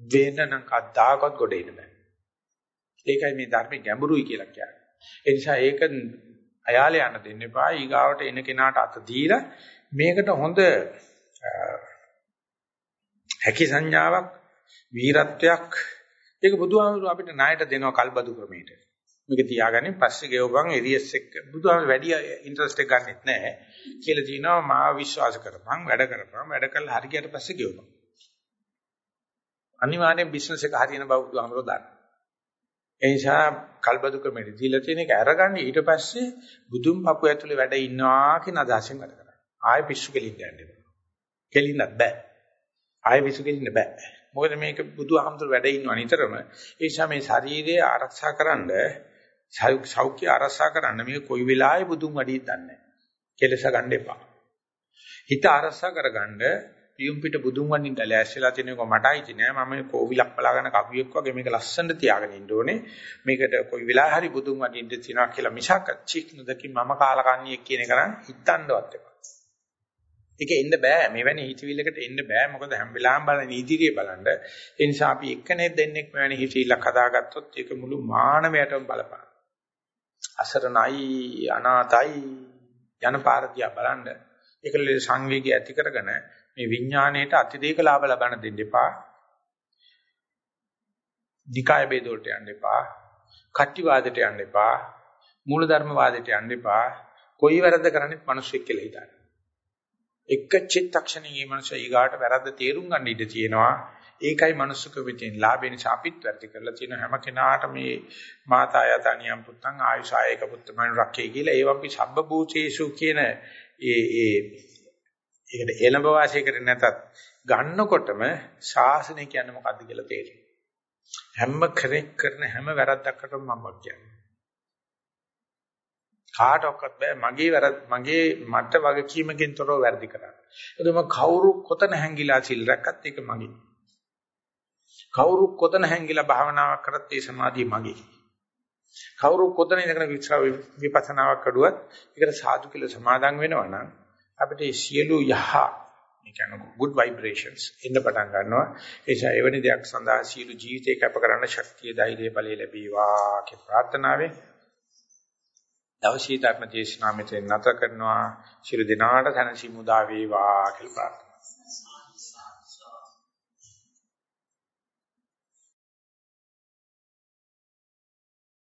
වෙන නම් කද්දාකවත් ගොඩ එන්න බෑ. ඒකයි මේ ධර්මයේ ගැඹුරුයි කියලා කියන්නේ. ඒ නිසා ඒක අයාලේ යන්න දෙන්න එපා. ඊගාවට එන කෙනාට අත දීලා මේකට හොඳ හැකි සංඥාවක් වීරත්වයක් ඒක බුදුහාමුදුරුවෝ අපිට ණයට දෙනවා කල්බදු ක්‍රමයට. මේක තියාගන්නේ පස්සේ ගෙවපන් එරියස් එක්ක බුදුහාමුදුරුවෝ වැඩි ඉන්ටරෙස්ට් එක ගන්නෙත් නැහැ. කියලා කියනවා මාව විශ්වාස කරපන් වැඩ කරපන් වැඩ කළා හරියට පස්සේ ගෙවපන්. අනිවාර්යෙන් බිස්නස් එක හරියන බව බුදුහාමුදුරුවෝ දන්නවා. ඒ නිසා කල්බදු ක්‍රමෙට දීලා තියෙන එක අරගන්න ඊට පස්සේ බුදුන් පපු ඇතුලේ වැඩ ඉන්නවා කියන අදහසෙන් වැඩ කරා. ආයෙ පිස්සු කෙලින්න යන්න එපා. කෙලින්නත් බෑ. ආයෙ පිස්සු කෙලින්න බෑ. මොකද මේක බුදුහාමුදුර වැඩ ඉන්නවා නිතරම. ඒ නිසා මේ ශරීරය ආරක්ෂා කරන්න සෞඛ්‍ය ආරක්ෂා කරන්න මේ කොයි වෙලාවෙ බුදුන් වැඩි දන්නේ කෙලස ගන්න එපා. හිත ආරක්ෂා කරගන්න පියුම් පිට බුදුන් වන්දින්න ලෑස්තිලා තියෙන එක මටයි නෑ මම කෝවිලක් බලාගෙන කපුවෙක් වගේ මේක ලස්සනට තියාගෙන ඉන්න ඕනේ මේකට කොයි වෙලාව හරි බුදුන් වන්දින්න තියනවා කියලා මිසක් චික් නොදකින් මම කාලකන්ණියෙක් කියන එක නම් හිතන්නවත් එපා ඒක එන්න බෑ. මෙවැනි හිතවිල්ලකට එන්න බෑ. මොකද හැම වෙලාවෙම බලන ඉදිරියේ බලන්න. ඒ නිසා අපි එක්කනේ දෙන්නෙක් මෙවැනි හිතවිල්ලක් හදාගත්තොත් ඒක මුළු මානවයටම බලපාන. අසරණයි, අනාතයි යන පාර දිහා බලන්න. ඒකල සංවේගය ඇති කරගෙන මේ විඥාණයට අතිදේක ලාභ ලබන්න දෙන්න එපා. නිකාය ભેද වලට යන්න එපා. කට්ටි වාදයට යන්න එපා. මූලධර්ම වාදයට යන්න එපා. කොයි වැරද්ද කරන්නේ මිනිස්සෙක් කියලා හිතන්න. එක චිත්තක්ෂණයේ මනස ඊගාට වැරද්ද තේරුම් ගන්න ඉඩ තියෙනවා. ඒකයි මනුස්සකෙ තියෙන ලාභේ නිසා අපිත් වැඩි කරලා තියෙන හැම කෙනාට මේ මාතාය තනියම් පුත්තන් ආයුෂායක පුත්තමන් රක්කේ කියලා ඒවම්පි සබ්බභූතේසු කියන ඒ ඒ ඒකට එළඹ වාසය කරේ නැතත් ගන්නකොටම ශාසනය කියන්නේ මොකද්ද කියලා තේරෙනවා. හැම කෙනෙක් කරන හැම වැරද්දකටම මම කියන්නේ. කාටවත් බෑ මගේ වැරද්ද මගේ මට වගකීමකින් තොරව වැරදි කරන්න. එතකොට කවුරු කොතන හැංගිලා සිල් රැක්කත් ඒක මගේ. කවුරු කොතන හැංගිලා භාවනාවක් කරත් ඒ සමාධිය මගේ. කවුරු කොතන ඉඳගෙන විපස්සනාවක් කරුවත් ඒකට සාදු කියලා සමාදන් වෙනවා නම් අපිට සියලු යහ ඒ කියන්නේ good vibrations එන්න පටන් ගන්නවා ඒ නිසා එවැනි දෙයක් සඳහා සියලු ජීවිතේ කැප කරන්න ශක්තිය ධෛර්යය බලය ලැබේවා කියන ප්‍රාර්ථනාවෙන් දවසේ ධර්ම දේශනාව මෙතන නැත කරනවා. ශිරු දිනාට තනසි මුදා වේවා කියලා ප්‍රාර්ථනා